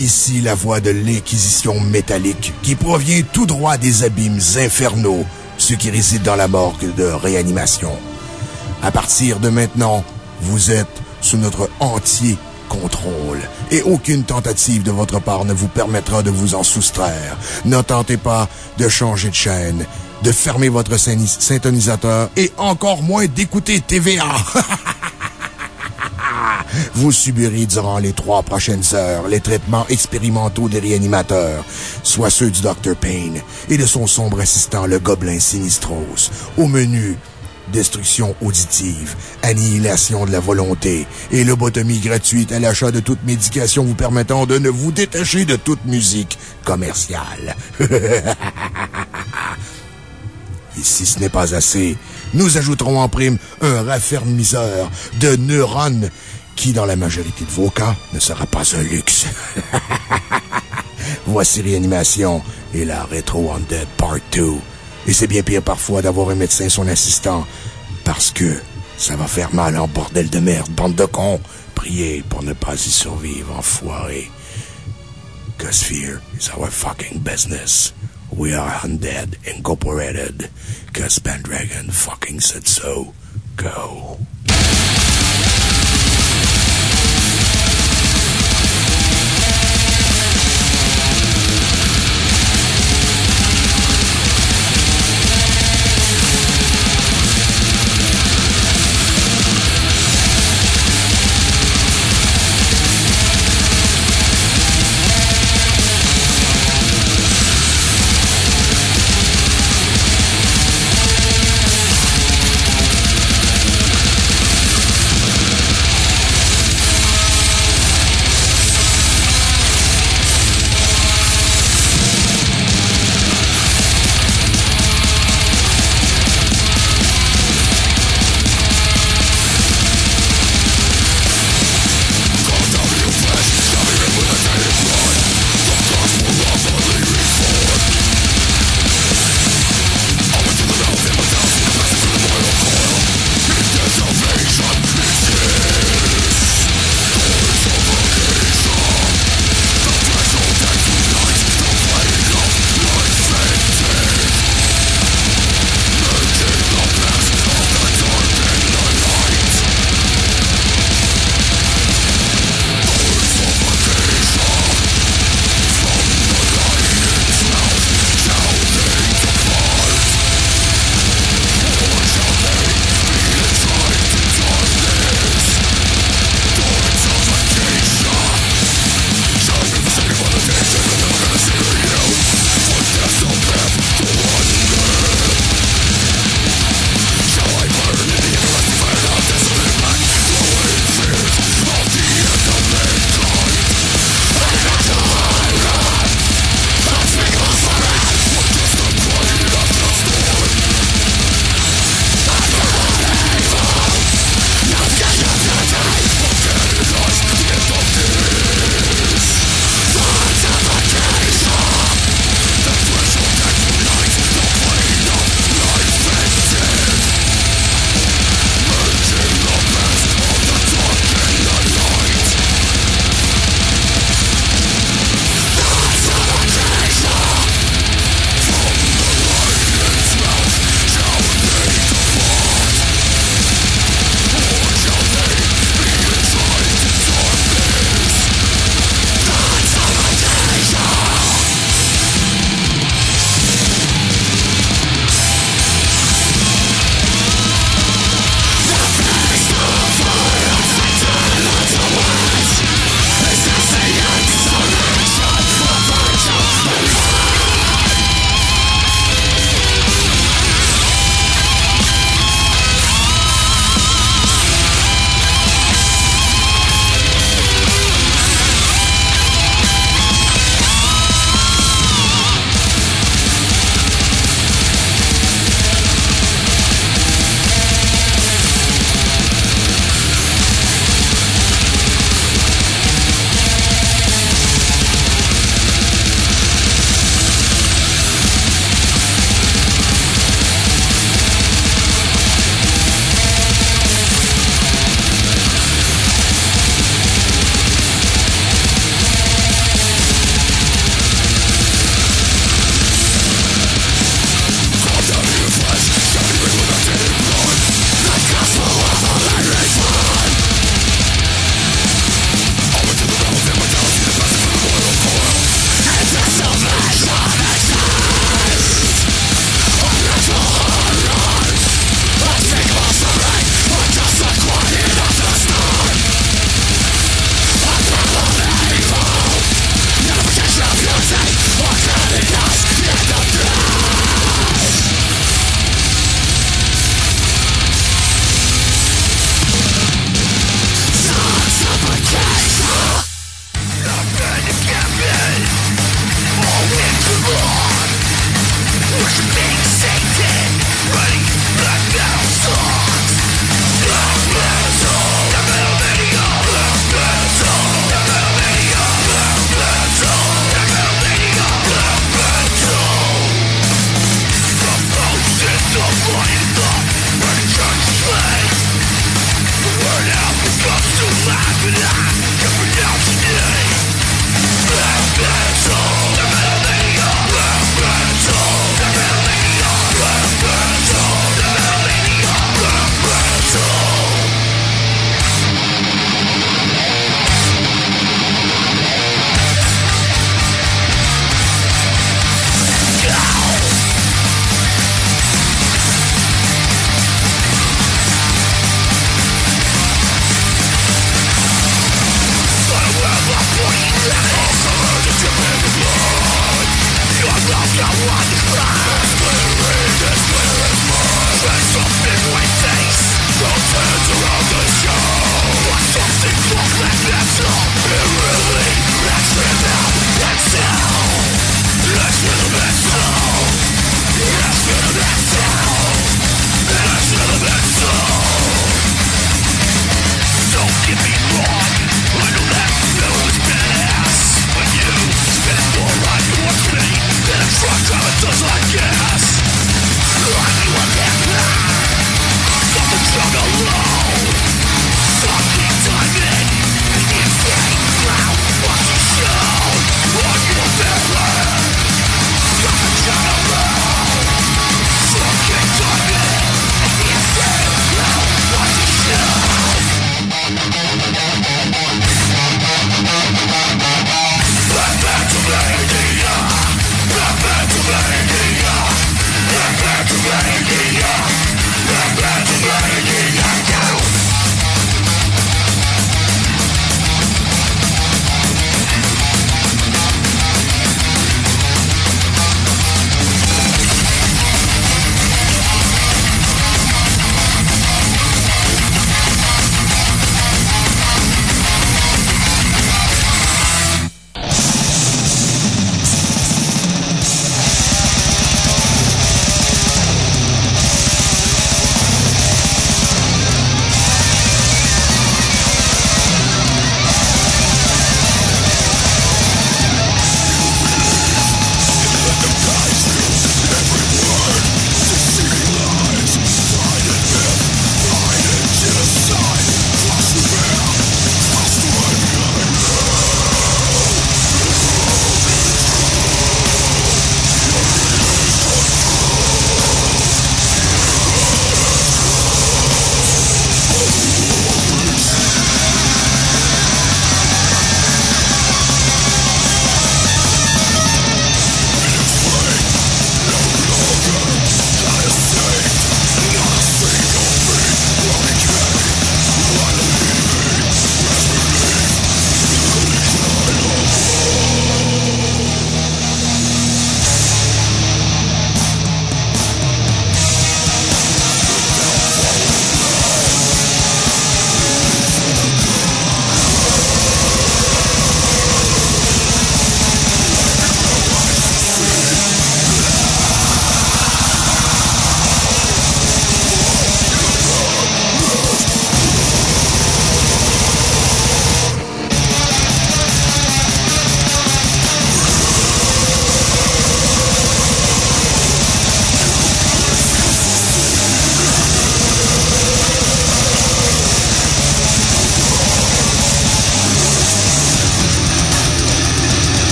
ici la voix de l'inquisition métallique qui provient tout droit des abîmes infernaux, ceux qui résident dans la morgue de réanimation. À partir de maintenant, vous êtes sous notre entier contrôle et aucune tentative de votre part ne vous permettra de vous en soustraire. Ne tentez pas de changer de chaîne, de fermer votre syntonisateur et encore moins d'écouter TVA. Vous subirez durant les trois prochaines heures les traitements expérimentaux des réanimateurs, soit ceux du Dr. Payne et de son sombre assistant, le Gobelin Sinistros. Au menu, destruction auditive, annihilation de la volonté et lobotomie gratuite à l'achat de toute médication vous permettant de ne vous détacher de toute musique commerciale. Et si ce n'est pas assez, nous ajouterons en prime un raffermisseur de neurones dans la majorité de vos cas, ne sera pas un luxe. Voici Réanimation et la Retro Undead Part 2. Et c'est bien pire parfois d'avoir un médecin son assistant, parce que ça va faire mal en bordel de merde, bande de cons. Priez pour ne pas y survivre, enfoiré. Cause fear is our fucking business. We are Undead Incorporated. Cause Pendragon fucking said so. Go.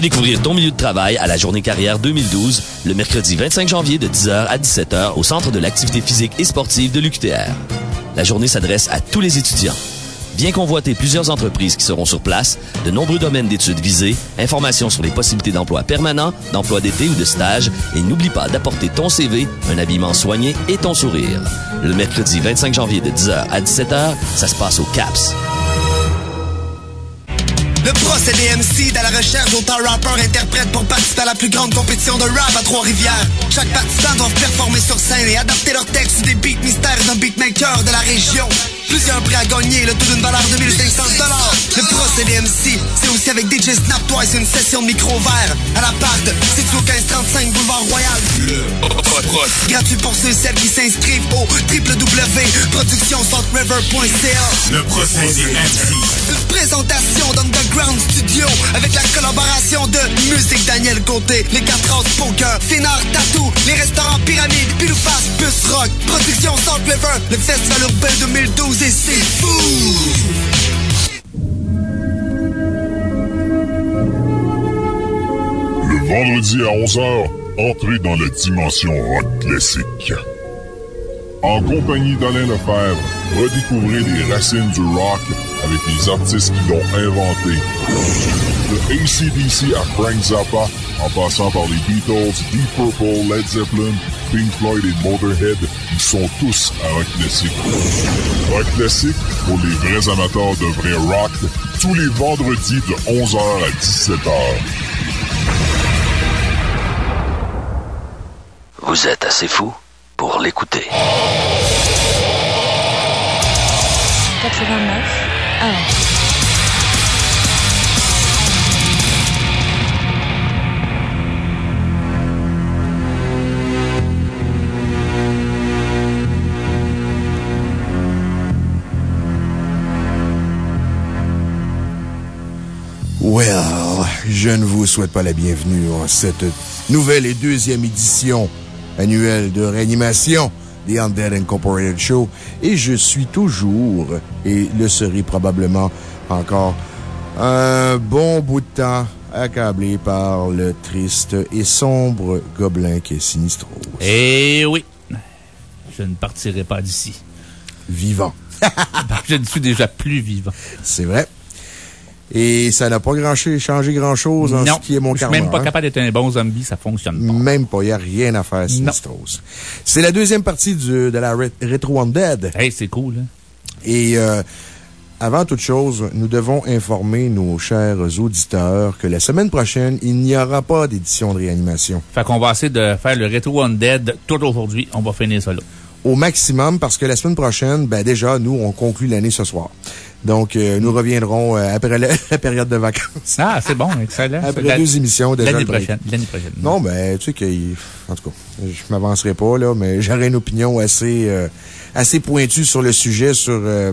Découvrir ton milieu de travail à la Journée carrière 2012, le mercredi 25 janvier de 10h à 17h au Centre de l'activité physique et sportive de l'UQTR. La journée s'adresse à tous les étudiants. Viens convoiter plusieurs entreprises qui seront sur place, de nombreux domaines d'études visés, informations sur les possibilités d'emploi permanent, d'emploi d'été ou de stage, et n'oublie pas d'apporter ton CV, un habillement soigné et ton sourire. Le mercredi 25 janvier de 10h à 17h, ça se passe au CAPS. Le procédé MC dans la recherche d'autant rappeurs interprètes pour participer à la plus grande compétition de rap à Trois-Rivières. Chaque participant doit performer sur scène et adapter leur texte sur des beats mystères d'un beatmaker de la région. Plusieurs prix à gagner, le tout d'une valeur de 1500 Le procédé MC, c'est aussi avec DJ Snap Twice une session de micro vert à l'appart, situé au 1535 Boulevard Royal. Le Gratuit pour ceux et celles qui s'inscrivent au www.productionsaltriver.ca. Le procédé MC. Présentation d'Underground Studio avec la collaboration de Musique Daniel Côté, les 4 House Poker, Finard Tattoo, les restaurants Pyramide, Pilouface, Bus Rock, Production Salt River, le Festival Urbain 2012 et c'est fou! Le vendredi à 11h, entrez dans la dimension rock classique. En compagnie d'Alain Lefebvre, redécouvrez les racines du rock avec les artistes qui l'ont inventé. De ACDC à Frank Zappa, en passant par les Beatles, Deep Purple, Led Zeppelin, Pink Floyd et Motorhead, ils sont tous à rock classique. Rock classique pour les vrais amateurs de vrai rock, tous les vendredis de 11h à 17h. Vous êtes assez fou pour l'écouter. 89 1. Well, je ne vous souhaite pas la bienvenue en cette nouvelle et deuxième édition annuelle de réanimation The Undead Incorporated Show. Et je suis toujours, et le serai probablement encore, un bon bout de temps accablé par le triste et sombre gobelin qui est Sinistro. Eh oui. Je ne partirai pas d'ici. Vivant. je ne suis déjà plus vivant. C'est vrai. Et ça n'a pas grand changé grand-chose en Non. ce qui est mon Je suis même pas hein. capable d'être un bon zombie, ça fonctionne pas. Même pas, il n'y a rien à faire, Sinistros. C'est la deuxième partie du- de la Ret- Retro Undead. Hey, c'est cool, hein? Et euh, avant toute chose, nous devons informer nos chers auditeurs que la semaine prochaine, il n'y aura pas d'édition de réanimation. Fait qu'on va essayer de faire le Retro Undead tout aujourd'hui. On va finir ça là. Au maximum, parce que la semaine prochaine, ben déjà, nous, on conclut l'année ce soir. Donc, euh, nous reviendrons euh, après la, la période de vacances. Ah, c'est bon, excellent. Après La- deux émissions, déjà. L'année prochaine. L'année prochaine. Non, ben, tu sais que, en tout cas, je m'avancerai pas, là, mais j'aurais une opinion assez, euh, assez pointue sur le sujet, sur euh,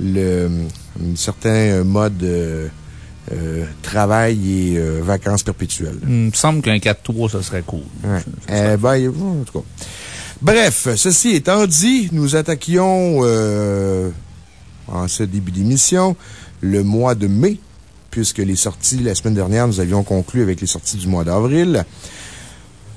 le, un certain mode euh, euh, travail et euh, vacances perpétuelles. Il me semble qu'un 4-3, ça serait cool. Ouais. Eh ben, en tout cas. Bref, ceci étant dit, nous attaquions, euh, en ce début d'émission, le mois de mai, puisque les sorties, la semaine dernière, nous avions conclu avec les sorties du mois d'avril.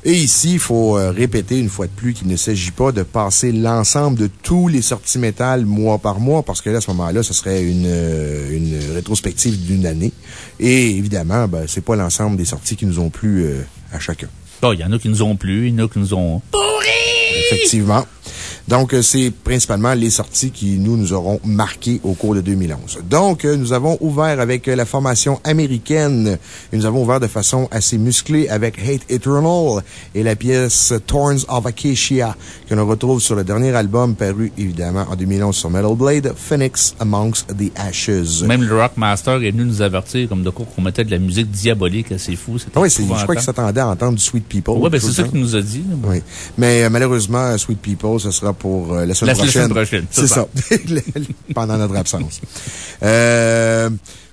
Et ici, il faut euh, répéter une fois de plus qu'il ne s'agit pas de passer l'ensemble de tous les sorties métal mois par mois, parce que là, à ce moment-là, ce serait une, euh, une rétrospective d'une année. Et évidemment, ben, c'est pas l'ensemble des sorties qui nous ont plu euh, à chacun. Bon, il y en a qui nous ont plu, il y en a qui nous ont. Effectivement. Donc, euh, c'est principalement les sorties qui nous, nous auront marqué au cours de 2011. Donc, euh, nous avons ouvert avec euh, la formation américaine et nous avons ouvert de façon assez musclée avec Hate Eternal et la pièce Thorns of Acacia que l'on retrouve sur le dernier album paru évidemment en 2011 sur Metal Blade, Phoenix Amongst the Ashes. Même le Rockmaster est venu nous avertir comme de quoi qu'on mettait de la musique diabolique assez fou. Oui, je crois qu'il s'attendait à entendre du Sweet People. Ouais, ben, c'est ça qu'il nous a dit. Oui. Mais euh, malheureusement, Sweet People, ce sera pour euh, la semaine La- la prochaine. semaine prochaine, C'est ça. Pendant notre absence. Euh,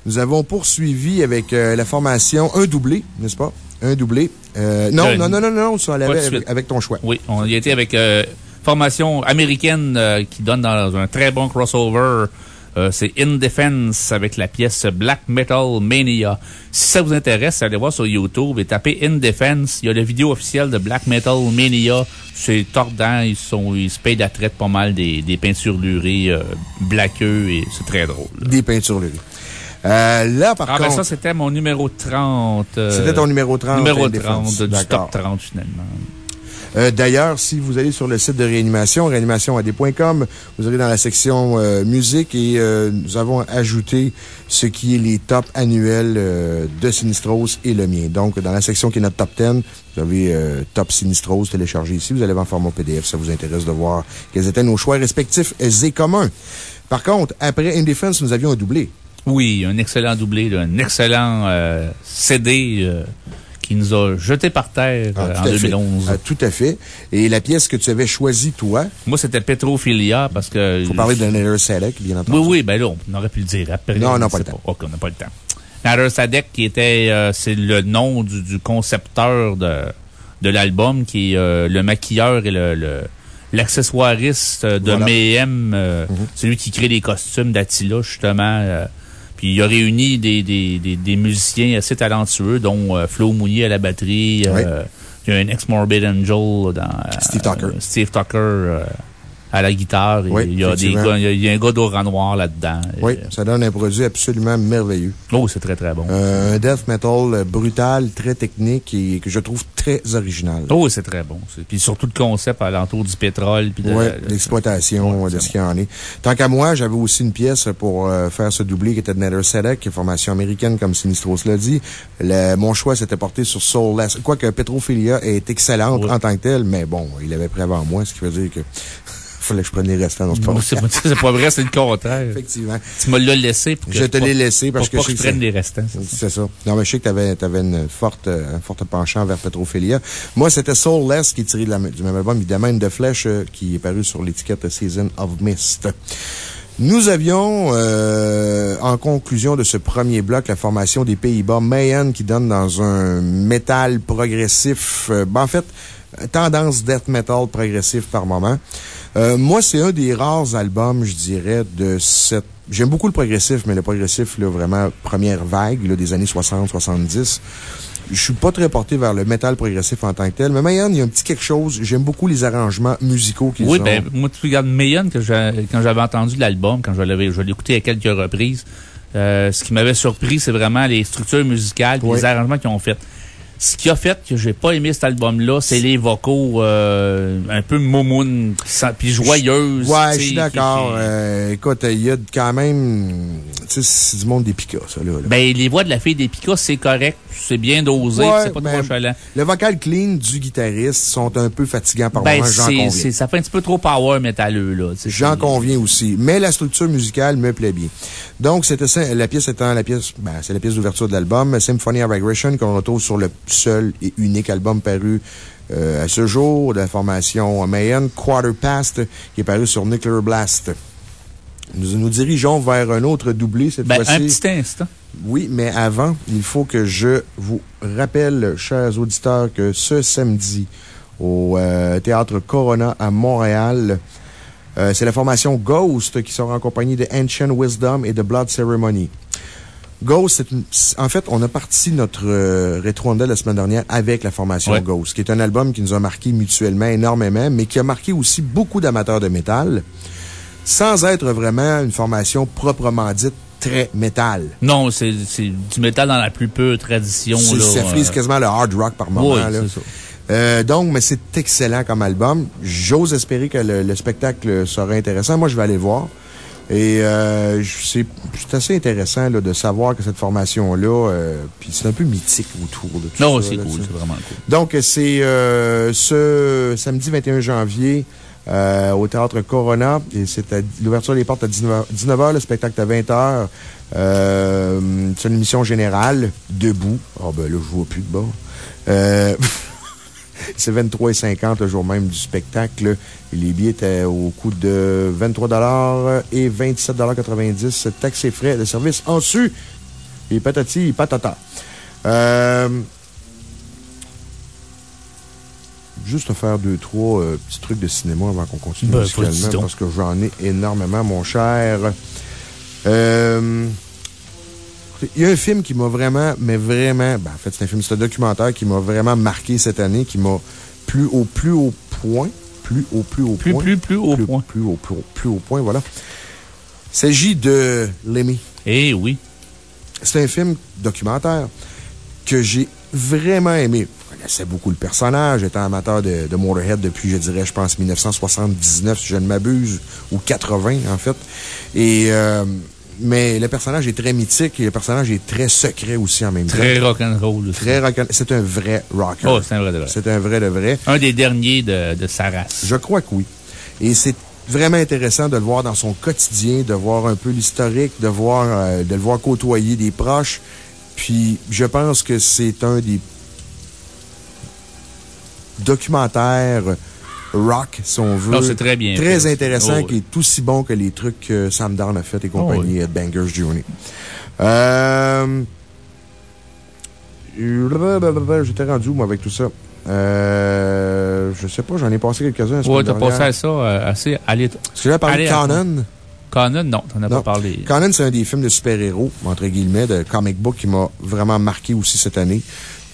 nous avons poursuivi avec euh, la formation un doublé, n'est-ce pas? Un doublé. Non, non, non, non, non, ça de avec, avec ton choix. Oui, on y été avec formation américaine qui donne dans un très bon crossover Euh, c'est In Defense avec la pièce Black Metal Mania. Si ça vous intéresse, allez voir sur YouTube et tapez In Defense. Il y a la vidéo officielle de Black Metal Mania. C'est tordant. Ils, sont, ils se payent la traite pas mal des, des peintures lurées, euh, blaqueux et c'est très drôle. Des peintures lurées. Euh, là, par ah, ben contre. ça, c'était mon numéro 30. euh, C'était ton numéro 30. Numéro In Defense. 30 du top 30, finalement. Euh, D'ailleurs, si vous allez sur le site de réanimation, réanimationad.com, vous allez dans la section euh, musique et euh, nous avons ajouté ce qui est les tops annuels de Sinistros et le mien. Donc, dans la section qui est notre top 10, vous avez Top Sinistros téléchargé ici. Vous allez en format PDF. Ça vous intéresse de voir quels étaient nos choix respectifs et communs. Par contre, après Indefense, nous avions un doublé. Oui, un excellent doublé, un excellent euh, CD euh, qui nous a jetés par terre Ah, euh, en à fait. 2011. Ah, tout à fait. Et la pièce que tu avais choisie, toi, Moi, c'était Petrophilia parce que. faut parler de Nether Sadek, bien entendu. Oui, oui, ben là, on aurait pu le dire après. Non, on n'a pas le temps. OK, on n'a pas le temps. Nader Sadek, qui était, euh, c'est le nom du, du concepteur de, de l'album, qui est euh, le maquilleur et le, le- l'accessoiriste de Voilà. Mayhem, euh, Mhm. celui qui crée les costumes d'Attila, justement. euh, puis il a réuni des, des, des, des musiciens assez talentueux, dont euh, Flo Mounier à la batterie. euh, Il y a un ex-Morbid Angel dans Steve Tucker. Steve Tucker euh, à la guitare. Oui, il, y a des gars, il y a- un gars d'aura noir là-dedans. Oui, Et, ça donne un produit absolument merveilleux. euh, Oh, c'est très, très bon. Euh, un death metal euh, brutal, très technique et que je trouve très original. Oh, c'est très bon. Puis surtout le concept alentour du pétrole. Puis de, Oui, l'exploitation Ouais, de ce qu'il y en est. Tant qu'à moi, j'avais aussi une pièce pour euh, faire ce doublé qui était de Nether Sedek, qui est formation américaine, comme Sinistros l'a dit. Le- mon choix s'était porté sur Soulless. Quoique Petrophilia est excellente en tant que telle, mais bon, il avait pris avant moi, ce qui veut dire que fallait que je prenne les restants c'est pas- vrai, c'est le contraire. Effectivement. Tu me l'as laissé pour que Je te pas- l'ai laissé parce pour que pas je que je sais que prenne les restants. c'est ça. Non, mais je sais que t'avais, avais une forte, euh, un forte penchant vers Petrophilia. Moi, c'était Soulless qui est tiré de la- du même album, évidemment, une de flèche euh, qui est paru sur l'étiquette Season of Mist. Nous avions, euh, en conclusion de ce premier bloc, la formation des Pays-Bas, Mayen, qui donne dans un métal progressif, euh, ben, en fait, tendance death metal progressif par moment. Euh, moi, c'est un des rares albums, je dirais, de cette. J'aime beaucoup le progressif, mais le progressif, là, vraiment, première vague, là, des années 60-70. Je suis pas très porté vers le métal progressif en tant que tel, mais Mayan, il y a un petit quelque chose. J'aime beaucoup les arrangements musicaux qu'ils Oui, ont. ben, moi, tu regardes que j'ai- quand j'avais entendu l'album, quand je l'avais, je l'ai écouté à quelques reprises, euh, ce qui m'avait surpris, c'est vraiment les structures musicales, Oui. les arrangements qu'ils ont fait. Ce qui a fait que j'ai pas aimé cet album-là, c'est les vocaux, euh, un peu momoun, sans- puis joyeuses. Ouais, je suis d'accord. Euh, écoute, il y a quand même. Tu sais, c'est du monde des picas, ça, là. là. Ben, les voix de la fille des Picas, c'est correct, c'est bien dosé, Ouais, c'est pas ben, trop chalant. Le vocal clean du guitariste sont un peu fatigants par Ben, moment, j'en conviens. ça fait un petit peu trop power métalleux, là. J'en conviens aussi. Mais la structure musicale me plaît bien. Donc, c'était ça, la pièce étant la pièce, ben, c'est la pièce d'ouverture de l'album, Symphony of Aggression, qu'on retrouve sur le seul et unique album paru euh, à ce jour de la formation Mayan, Quarter Past, qui est paru sur Nuclear Blast. Nous nous dirigeons vers un autre doublé cette Ben, fois-ci. un petit instant. Oui, mais avant, il faut que je vous rappelle, chers auditeurs, que ce samedi, au euh, Théâtre Corona à Montréal, euh, c'est la formation Ghost qui sera en compagnie de Ancient Wisdom et de Blood Ceremony. Ghost, une- en fait, on a parti notre euh, rétro la semaine dernière avec la formation Ouais. Ghost, qui est un album qui nous a marqué mutuellement énormément, mais qui a marqué aussi beaucoup d'amateurs de métal, sans être vraiment une formation proprement dite très métal. Non, c'est, du métal dans la plus pure tradition, C'est- là. Ça frise euh, quasiment le hard rock par moment. Oui, là. c'est ça. Euh, donc, mais c'est excellent comme album. J'ose espérer que le, le spectacle sera intéressant. Moi, je vais aller le voir. Et euh, c'est c'est assez intéressant là, de savoir que cette formation-là, euh, puis c'est un peu mythique autour de tout Non, ça. c'est là, cool, c'est vraiment cool. Donc, c'est euh, ce samedi 21 janvier euh, au Théâtre Corona. Et c'est à- l'ouverture des portes à 19h, 19h, le spectacle à 20h. Euh, c'est une émission générale, debout. Ah ben là, je vois plus de bas. Euh, c'est 23,50 le jour même du spectacle. Les billets étaient au coût de 23 et 27,90 taxes et frais de service en dessus. Et patati patata. Euh, juste faire deux, trois euh, petits trucs de cinéma avant qu'on continue Ben, musicalement, parce que j'en ai énormément, mon cher. Euh, il y a un film qui m'a vraiment, mais vraiment, ben, en fait, c'est un film, c'est un documentaire qui m'a vraiment marqué cette année, qui m'a plus au plus haut point, plus au plus haut plus, point. Plus, plus haut point. Plus au plus, plus haut point, voilà. Il s'agit de Lemmy. Eh oui. C'est un film documentaire que j'ai vraiment aimé. Je connaissais beaucoup le personnage, j'étais amateur de, de, Motorhead depuis, je dirais, je pense, 1979, si je ne m'abuse, ou 80, en fait. Et, euh, mais le personnage est très mythique et le personnage est très secret aussi en même très temps. rock'n'roll aussi. Très rock'n'roll. C'est un vrai rocker. Oh, c'est un vrai de vrai. C'est un vrai de vrai. Un des derniers de, de sa race. Je crois que oui. Et c'est vraiment intéressant de le voir dans son quotidien, de voir un peu l'historique, de voir, euh, de le voir côtoyer des proches. Puis, je pense que c'est un des documentaires rock, si on veut. C'est très bien. Très fait. intéressant, Oh, qui est aussi bon que les trucs que Sam Darn a fait et compagnie, Oh, Banger's Journey. Euh. J'étais rendu moi, avec tout ça? Euh. Je sais pas, j'en ai passé quelques-uns. Ouais, t'as passé à ça euh, assez. Allez, Est-ce que j'avais parlé de à Conan? Conan, non, t'en as Non. pas parlé. Conan, c'est un des films de super-héros, entre guillemets, de comic book qui m'a vraiment marqué aussi cette année.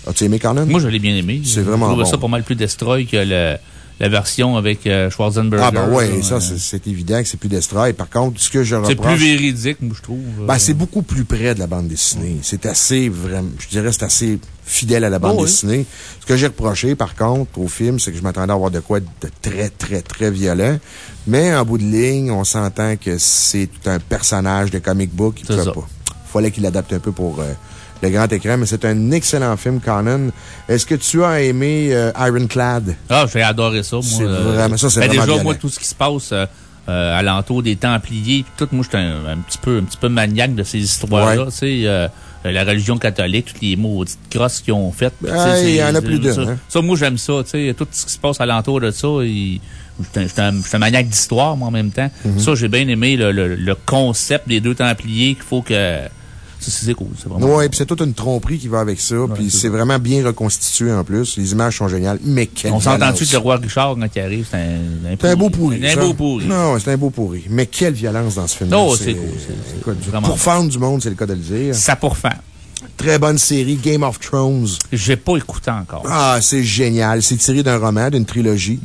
As-tu aimé Conan? Moi, je l'ai bien aimé. C'est vraiment Je trouve bon. ça pas mal plus destroy que le, la version avec euh, Schwarzenegger. Ah, ben ouais, là, ça, euh, c'est- c'est évident que c'est plus Destroy. Par contre, ce que je C'est reproche. plus véridique, moi, je trouve. Ben, c'est beaucoup plus près de la bande dessinée. C'est assez, vraiment, je dirais, c'est assez fidèle à la bande Oh, oui. dessinée. Ce que j'ai reproché, par contre, au film, c'est que je m'attendais à avoir de quoi de très, très, très violent. Mais en bout de ligne, on s'entend que c'est un personnage de comic book. Il C'est ça. pas. Fallait qu'il adapte un peu pour euh, le grand écran, mais c'est un excellent film, Conan. Est-ce que tu as aimé euh, Ironclad? Ah, j'ai adoré ça, moi. C'est euh, vraiment- ça, c'est ben, Déjà, violent. moi, tout ce qui se passe euh, euh, alentour des Templiers, puis tout, moi, j'étais un, un petit peu, un petit peu maniaque de ces histoires-là, Ouais. tu sais. euh, la religion catholique, toutes les maudites crosses qu'ils ont faites. Ah, il y en a plus d'une, ça, hein. ça, moi, j'aime ça, tu sais. Tout ce qui se passe alentour de ça, il- j'étais un- maniaque d'histoire, moi, en même temps. Mm-hmm. Ça, j'ai bien aimé le, le, le concept des deux Templiers qu'il faut que. C'est cool, c'est vraiment. Oui, puis c'est toute une tromperie qui va avec ça. puis c'est vraiment bien reconstitué en plus. Les images sont géniales. Mais quelle On s'entend-tu violence. que le roi Richard, quand il arrive, c'est un, beau pourri. C'est un beau pourri. Non, c'est un beau pourri. Mais quelle violence dans ce film Non, c'est cool, Pour fendre du monde, c'est le cas de le dire. Ça pour faire. Très bonne série, Game of Thrones. J'ai pas écouté encore. Ah, c'est génial. C'est tiré d'un roman, d'une trilogie.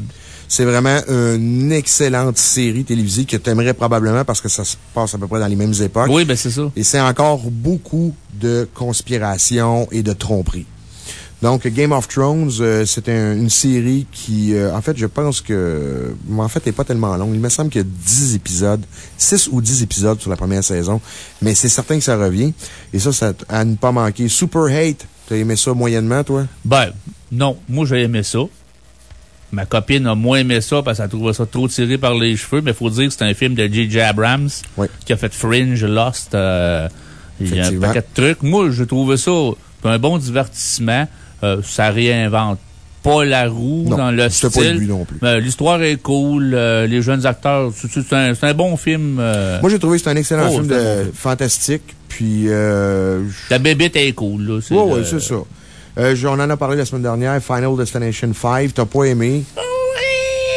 C'est vraiment une excellente série télévisée que tu aimerais probablement parce que ça se passe à peu près dans les mêmes époques. Oui, ben c'est ça. Et c'est encore beaucoup de conspiration et de tromperie. Donc, Game of Thrones, euh, c'est un- une série qui, euh, en fait, je pense que, en fait, n'est pas tellement longue. Il me semble qu'il y a 10 épisodes, 6 ou 10 épisodes sur la première saison, mais c'est certain que ça revient. Et ça, ça à ne pas manquer. Super Hate, t'as aimé ça moyennement, toi? Ben, non. Moi, j'ai aimé ça. Ma copine a moins aimé ça parce qu'elle trouvait ça trop tiré par les cheveux, mais il faut dire que c'est un film de J.J. Abrams Oui. qui a fait Fringe, Lost, euh, il y a un paquet de trucs. Moi, je trouvais ça un bon divertissement. Euh, ça réinvente pas la roue Non, dans le c'était style. pas le but non plus. Euh, L'histoire est cool. euh, les jeunes acteurs, c'est- un, c'est un bon film. euh, Moi, j'ai trouvé que c'est un excellent Oh, film de fantastique. Puis, euh, la bébête est cool. Là, Oui, oui, c'est ça. Euh, on en a parlé la semaine dernière, Final Destination 5. T'as pas aimé?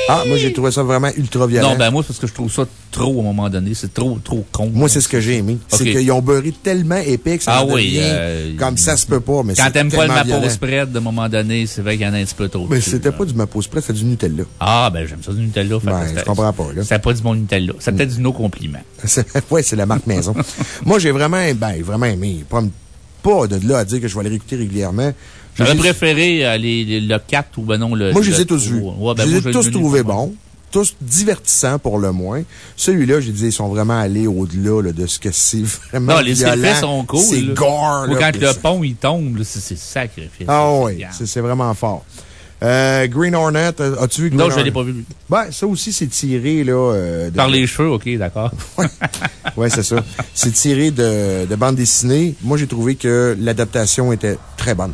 Ah, moi, j'ai trouvé ça vraiment ultra violent. Non, ben moi, c'est parce que je trouve ça trop à un moment donné. C'est trop, trop con. Moi, c'est ce que j'ai aimé. C'est qu'ils ont beurré tellement épais que ça Ah oui, devient euh, comme ça se peut pas. Mais Quand t'aimes pas le Mapo spread, à un moment donné, c'est vrai qu'il y en a un petit peu trop. Mais c'était pas du Mapo Spread, c'était du Nutella. Ah, ben j'aime ça du Nutella. Ben, je c'était- comprends pas, là. C'était pas du bon Nutella. Peut-être du no compliment. ouais, c'est la marque maison. Moi, j'ai vraiment, ben, vraiment aimé. Pas, pas de là à dire que je vais les réécouter régulièrement. J'aurais préféré euh, les- les- le 4 ou ben non le. Moi, je le les ai tous vus. Ouais, ben, je les ai tous trouvés bons. Tous divertissants pour le moins. Celui-là, j'ai dit, ils sont vraiment allés au-delà là, de ce que c'est vraiment. Non, les violent. effets sont cool. C'est gore. Ou quand le pont il tombe, là, c'est sacrifice. Ah oui, c'est vraiment fort. Euh, Green Hornet, euh, as-tu vu Green Non, je Hornet? l'ai pas vu. Ben, ça aussi, c'est tiré, là. euh, de- Par les cheveux, ok, d'accord. Ouais, c'est ça. c'est tiré de, de bande dessinée. Moi, j'ai trouvé que l'adaptation était très bonne.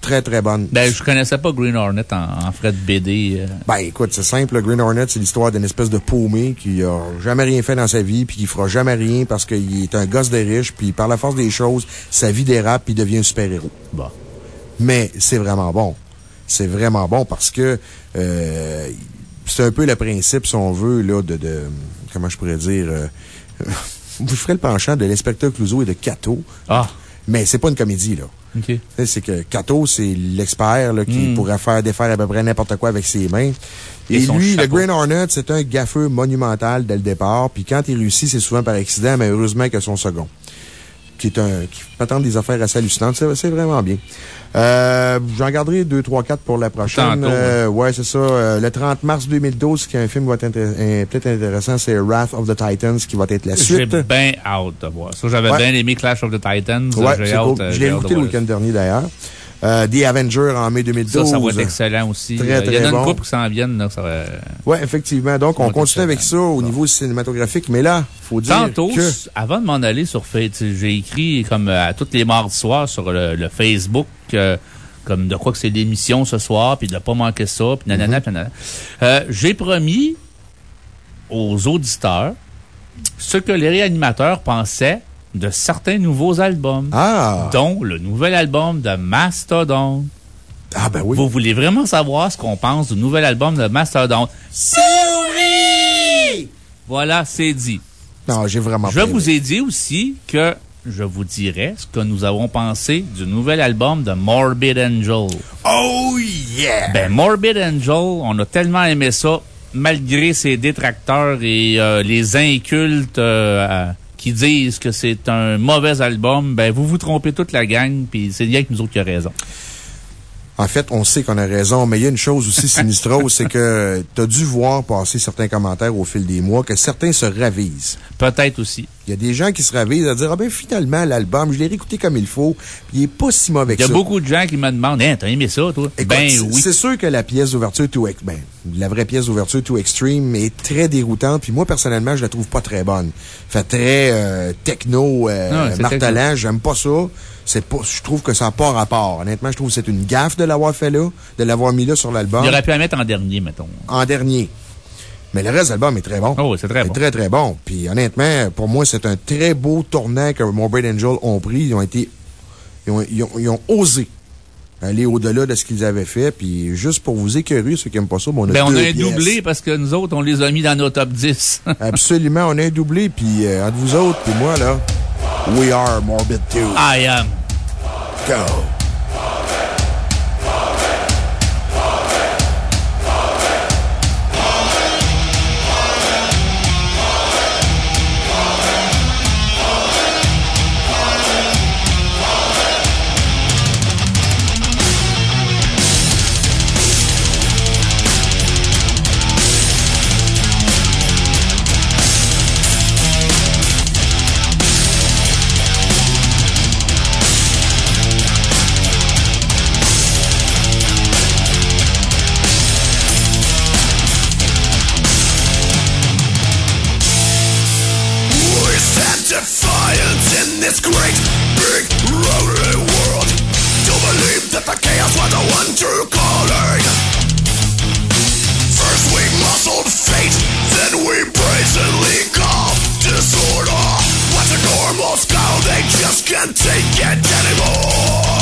Très, très bonne. Ben, je connaissais pas Green Hornet en, en frais de BD. euh. Ben, écoute, c'est simple. le Green Hornet, c'est l'histoire d'une espèce de paumé qui a jamais rien fait dans sa vie, puis qui fera jamais rien parce qu'il est un gosse de riche, puis par la force des choses, sa vie dérape, puis il devient un super-héros. Bon. Mais c'est vraiment bon. C'est vraiment bon parce que euh, c'est un peu le principe, si on veut, là, de, de comment je pourrais dire, euh, je ferais le penchant de l'inspecteur Clouseau et de Cato. Ah. Mais c'est pas une comédie, là. OK. C'est que Cato, c'est l'expert là, qui Mm. pourrait faire défaire à peu près n'importe quoi avec ses mains. Et, lui, le. Green Hornet, c'est un gaffeux monumental dès le départ. Puis quand il réussit, c'est souvent par accident, mais heureusement que son second. Qui est un, qui peut attendre des affaires assez hallucinantes. C'est vraiment bien. Euh, J'en garderai 2, 3, 4 pour la prochaine. Tantôt, Euh, ouais, c'est ça. Euh, le 30 mars 2012, qui est un film qui va être inté- euh, peut-être intéressant, c'est Wrath of the Titans, qui va être la J'ai suite. bien hâte de voir ça. J'avais Ouais. bien aimé Clash of the Titans. Ouais, J'ai cool. euh, Je j'ai l'ai écouté le week-end dernier, d'ailleurs. Euh, The Avenger en mai ça. 2012. Ça, ça va être excellent aussi. Très, Euh, Il y en très a une bon. couple qui s'en viennent. Là, ça va- Oui, effectivement. Donc, on continue avec ça au bon. niveau cinématographique. Mais là, faut dire Tantôt, que... avant de m'en aller sur Facebook, j'ai écrit comme euh, à tous les mardis soirs sur le, le Facebook, euh, comme de quoi que c'est l'émission ce soir, puis de pas manquer ça, puis nanana, Mm-hmm. puis nanana. Euh, j'ai promis aux auditeurs ce que les réanimateurs pensaient de certains nouveaux albums, Ah! dont le nouvel album de Mastodon. Ah, ben oui. Vous voulez vraiment savoir ce qu'on pense du nouvel album de Mastodon? Voilà, c'est dit. Non, j'ai vraiment Je vous ai dit aussi que je vous dirai ce que nous avons pensé du nouvel album de Morbid Angel. Oh, yeah! Ben, Morbid Angel, on a tellement aimé ça, malgré ses détracteurs et euh, les incultes euh, qui disent que c'est un mauvais album, ben, vous vous trompez toute la gang, puis c'est bien que nous autres qui a raison. En fait, on sait qu'on a raison, mais il y a une chose aussi sinistrose, c'est que t'as dû voir passer certains commentaires au fil des mois que certains se ravisent. Peut-être aussi. Il y a des gens qui se ravisent à dire, ah ben finalement, l'album, je l'ai réécouté comme il faut, puis il est pas si mauvais Il que y a ça. beaucoup de gens qui me demandent, hein, t'as aimé ça, toi? Écoute, ben oui. C'est sûr que la pièce d'ouverture Too Ex- ben, la vraie pièce d'ouverture Too Extreme est très déroutante, puis moi, personnellement, je la trouve pas très bonne. Fait très euh, techno, euh, martelant, j'aime pas ça. C'est pas, je trouve que ça n'a pas rapport. Honnêtement, je trouve que c'est une gaffe de l'avoir fait là, de l'avoir mis là sur l'album. Il aurait pu la mettre en dernier, mettons. En dernier. Mais le reste de l'album est très bon. Oh, c'est très bon. Très, très bon. Puis honnêtement, pour moi, c'est un très beau tournant que Morbid Angel ont pris. Ils ont été, ils ont, ils ont- ils ont osé aller au-delà de ce qu'ils avaient fait. Puis juste pour vous écœurer, ceux qui n'aiment pas ça, ben, on a Ben, on a un pièces. doublé parce que nous autres, on les a mis dans nos top 10. Absolument, on a un doublé. Puis euh, entre vous autres et moi, là, we are Morbid 2. I am. Go! Can't take it anymore.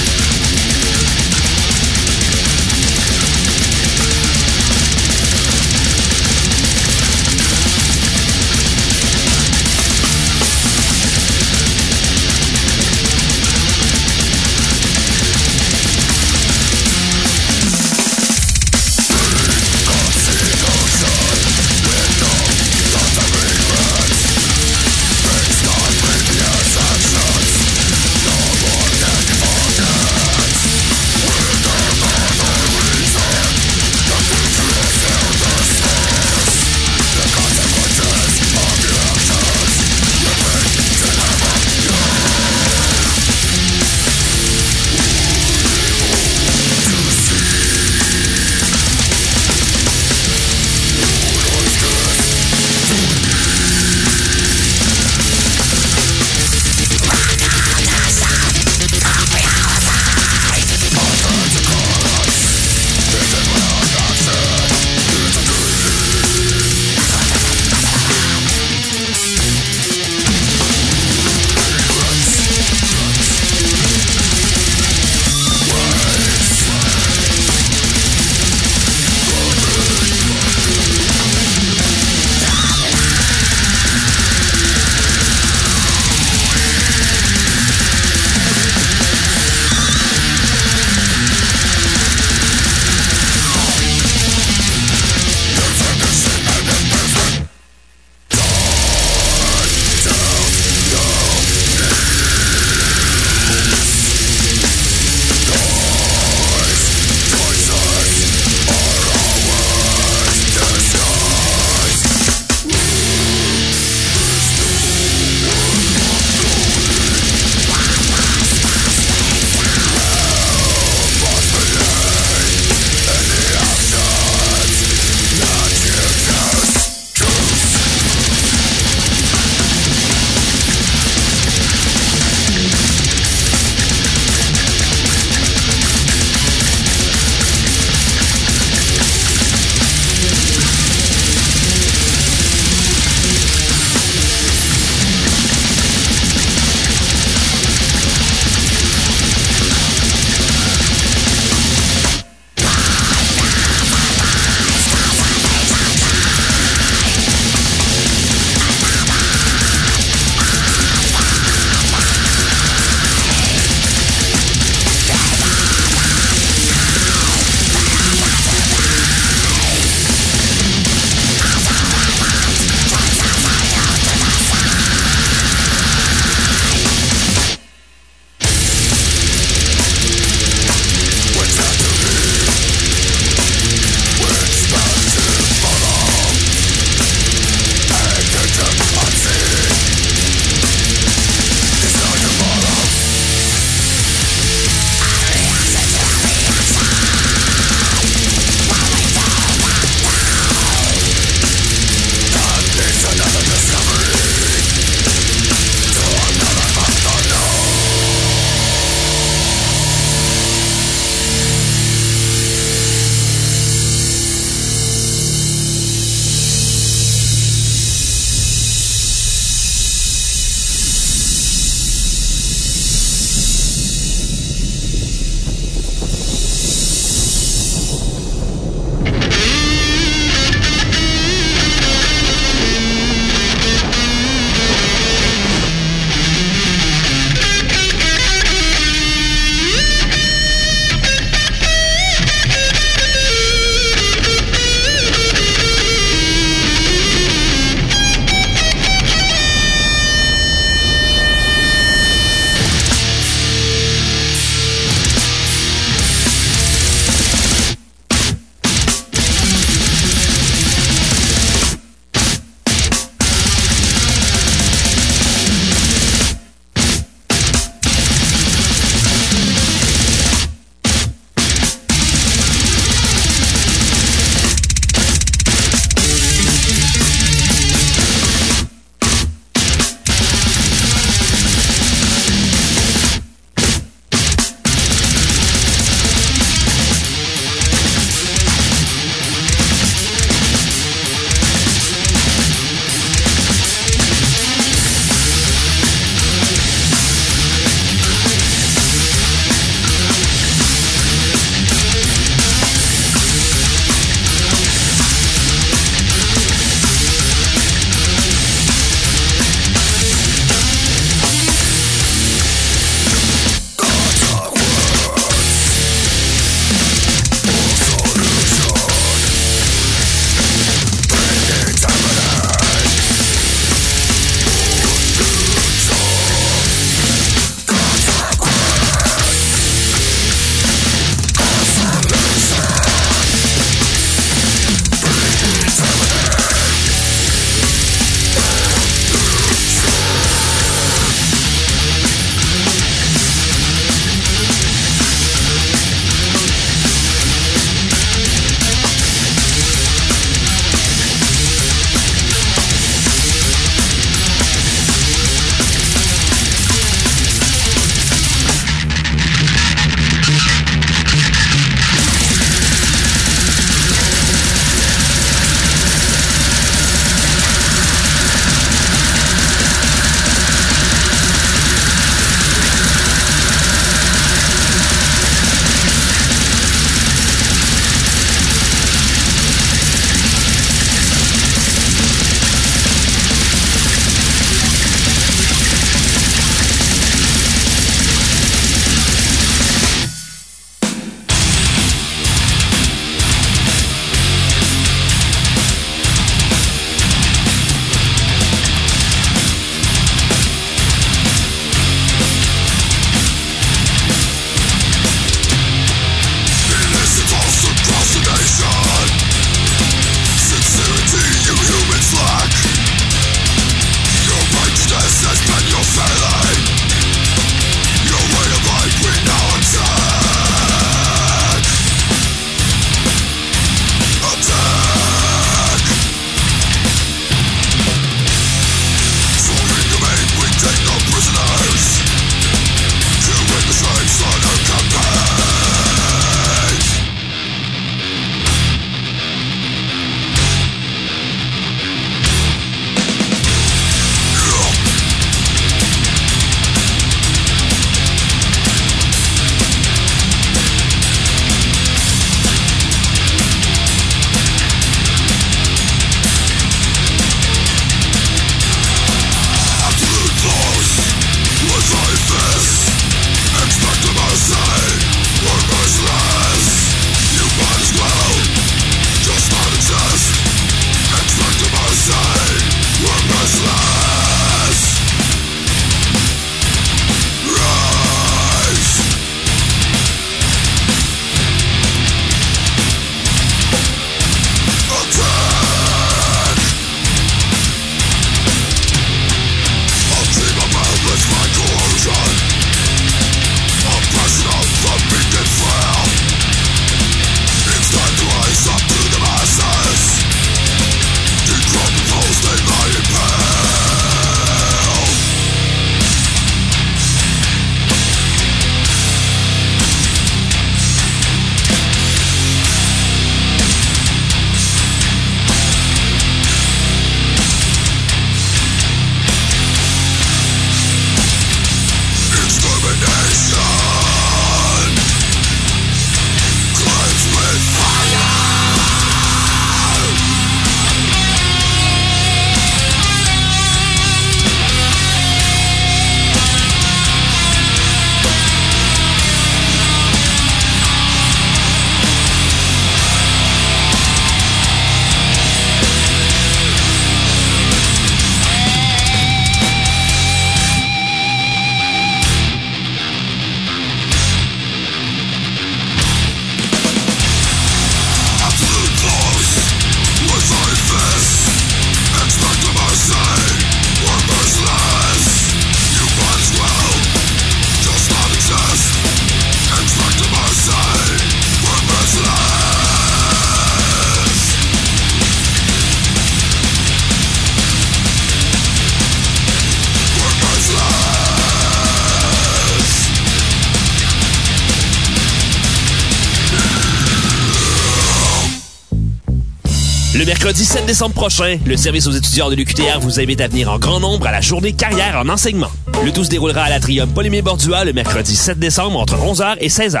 17 décembre prochain, le service aux étudiants de l'UQTR vous invite à venir en grand nombre à la journée carrière en enseignement. Le tout se déroulera à l'Atrium Polymé Bordua le mercredi 7 décembre entre 11h et 16h.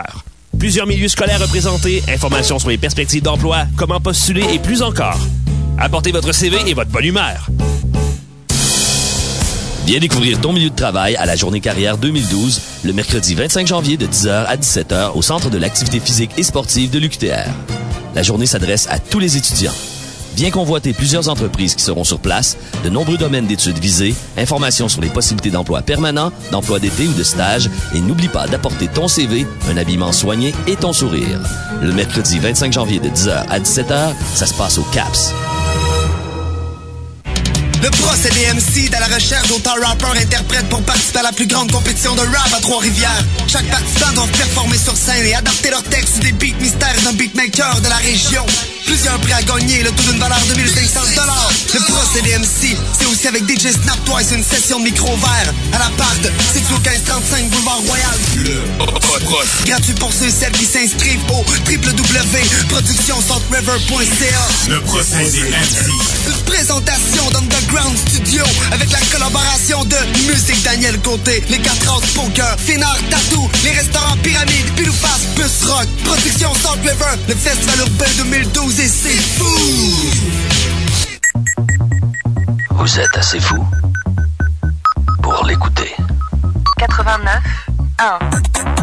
Plusieurs milieux scolaires représentés, informations sur les perspectives d'emploi, comment postuler et plus encore. Apportez votre CV et votre bonne humeur. Viens découvrir ton milieu de travail à la Journée Carrière 2012, le mercredi 25 janvier de 10h à 17h au Centre de l'activité physique et sportive de l'UQTR. La journée s'adresse à tous les étudiants. Viens convoiter plusieurs entreprises qui seront sur place, de nombreux domaines d'études visés, informations sur les possibilités d'emploi permanent, d'emploi d'été ou de stage, et n'oublie pas d'apporter ton CV, un habillement soigné et ton sourire. Le mercredi 25 janvier de 10h à 17h, ça se passe au CAPS. Le procédé MC à la recherche d'auteurs rappeurs interprètes pour participer à la plus grande compétition de rap à Trois-Rivières. Chaque participant doit performer sur scène et adapter leur texte des beats mystères d'un beatmaker de la région. Plusieurs prix à gagner, le tout d'une valeur de 1500 Le procédé MC, c'est aussi avec DJ Snap Twice une session de micro vert à la part de 6 au 1535 Boulevard Royal. Gratuit pour ceux et celles qui s'inscrivent au www.productionsaltriver.ca. Le procédé MC. Une présentation d'Underground Studio avec la collaboration de Musique Daniel Côté, les 4 ans Poker, Finard Tattoo, les restaurants Pyramide, Pilouface, Bus Rock, Production Salt River, le Festival Urbain 2012 et c'est fou! Vous êtes assez fou pour l'écouter. 89 1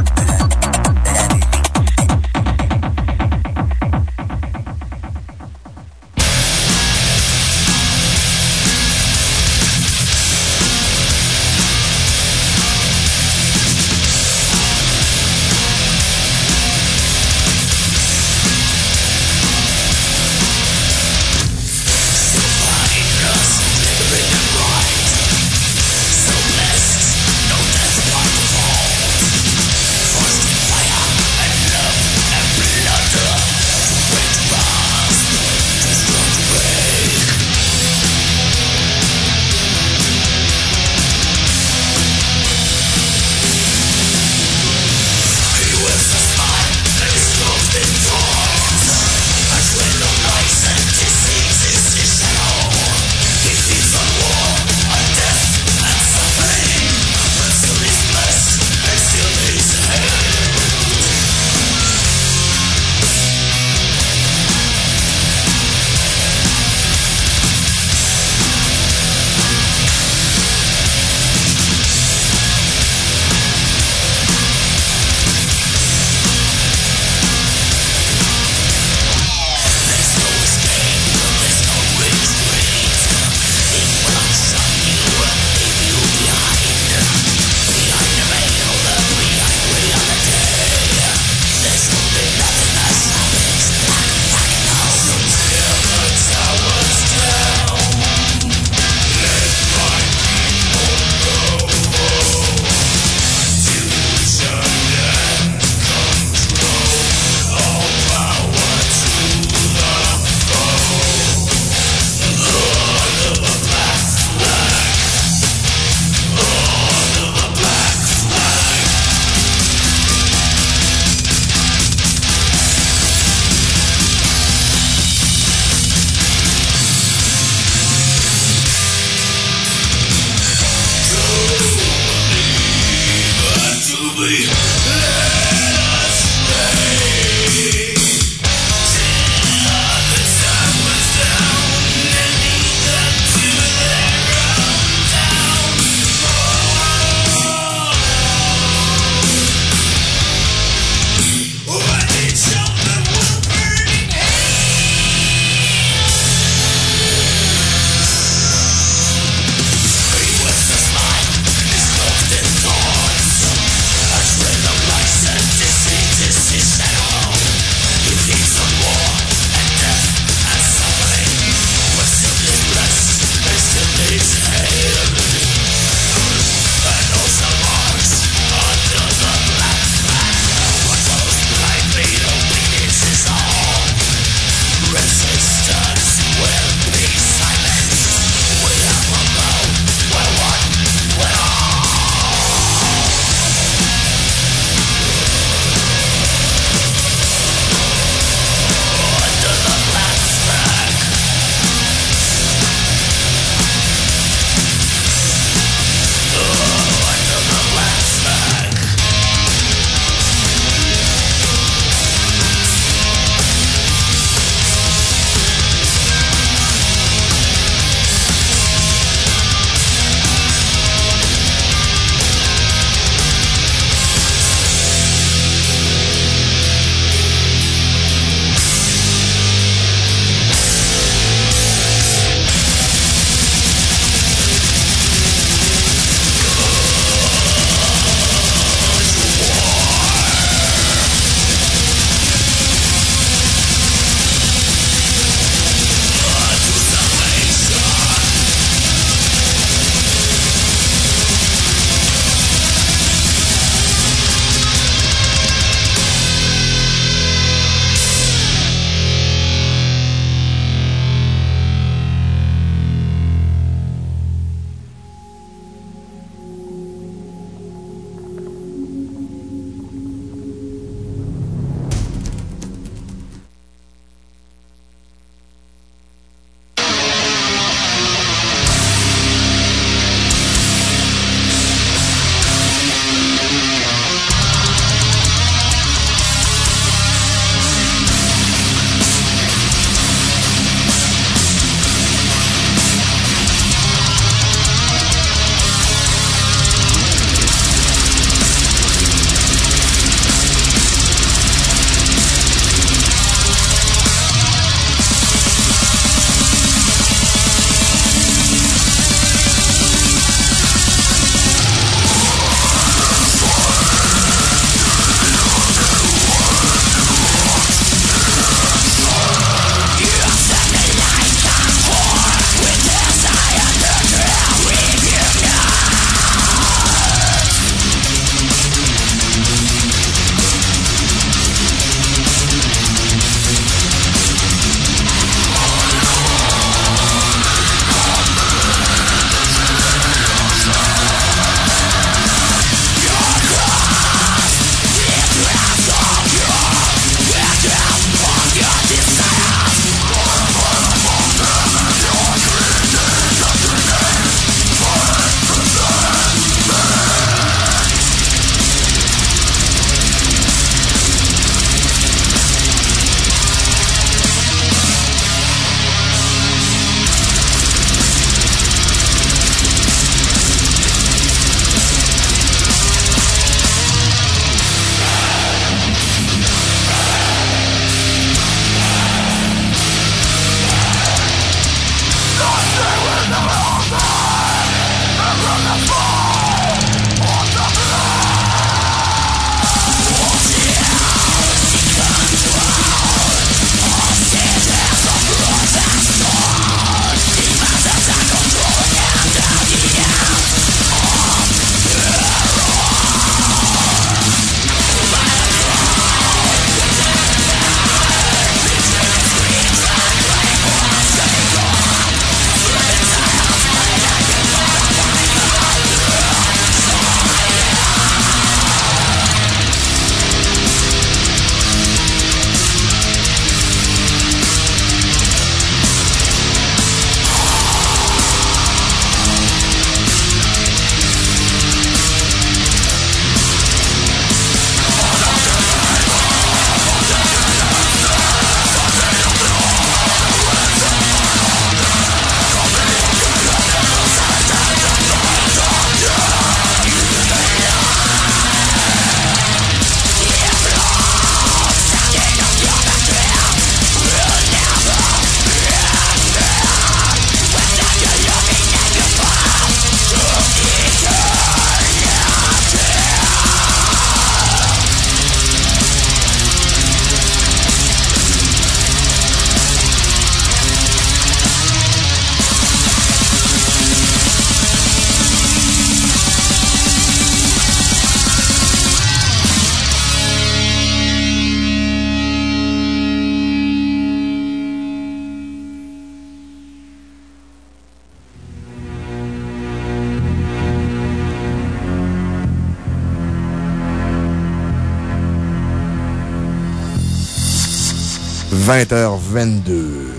20h22.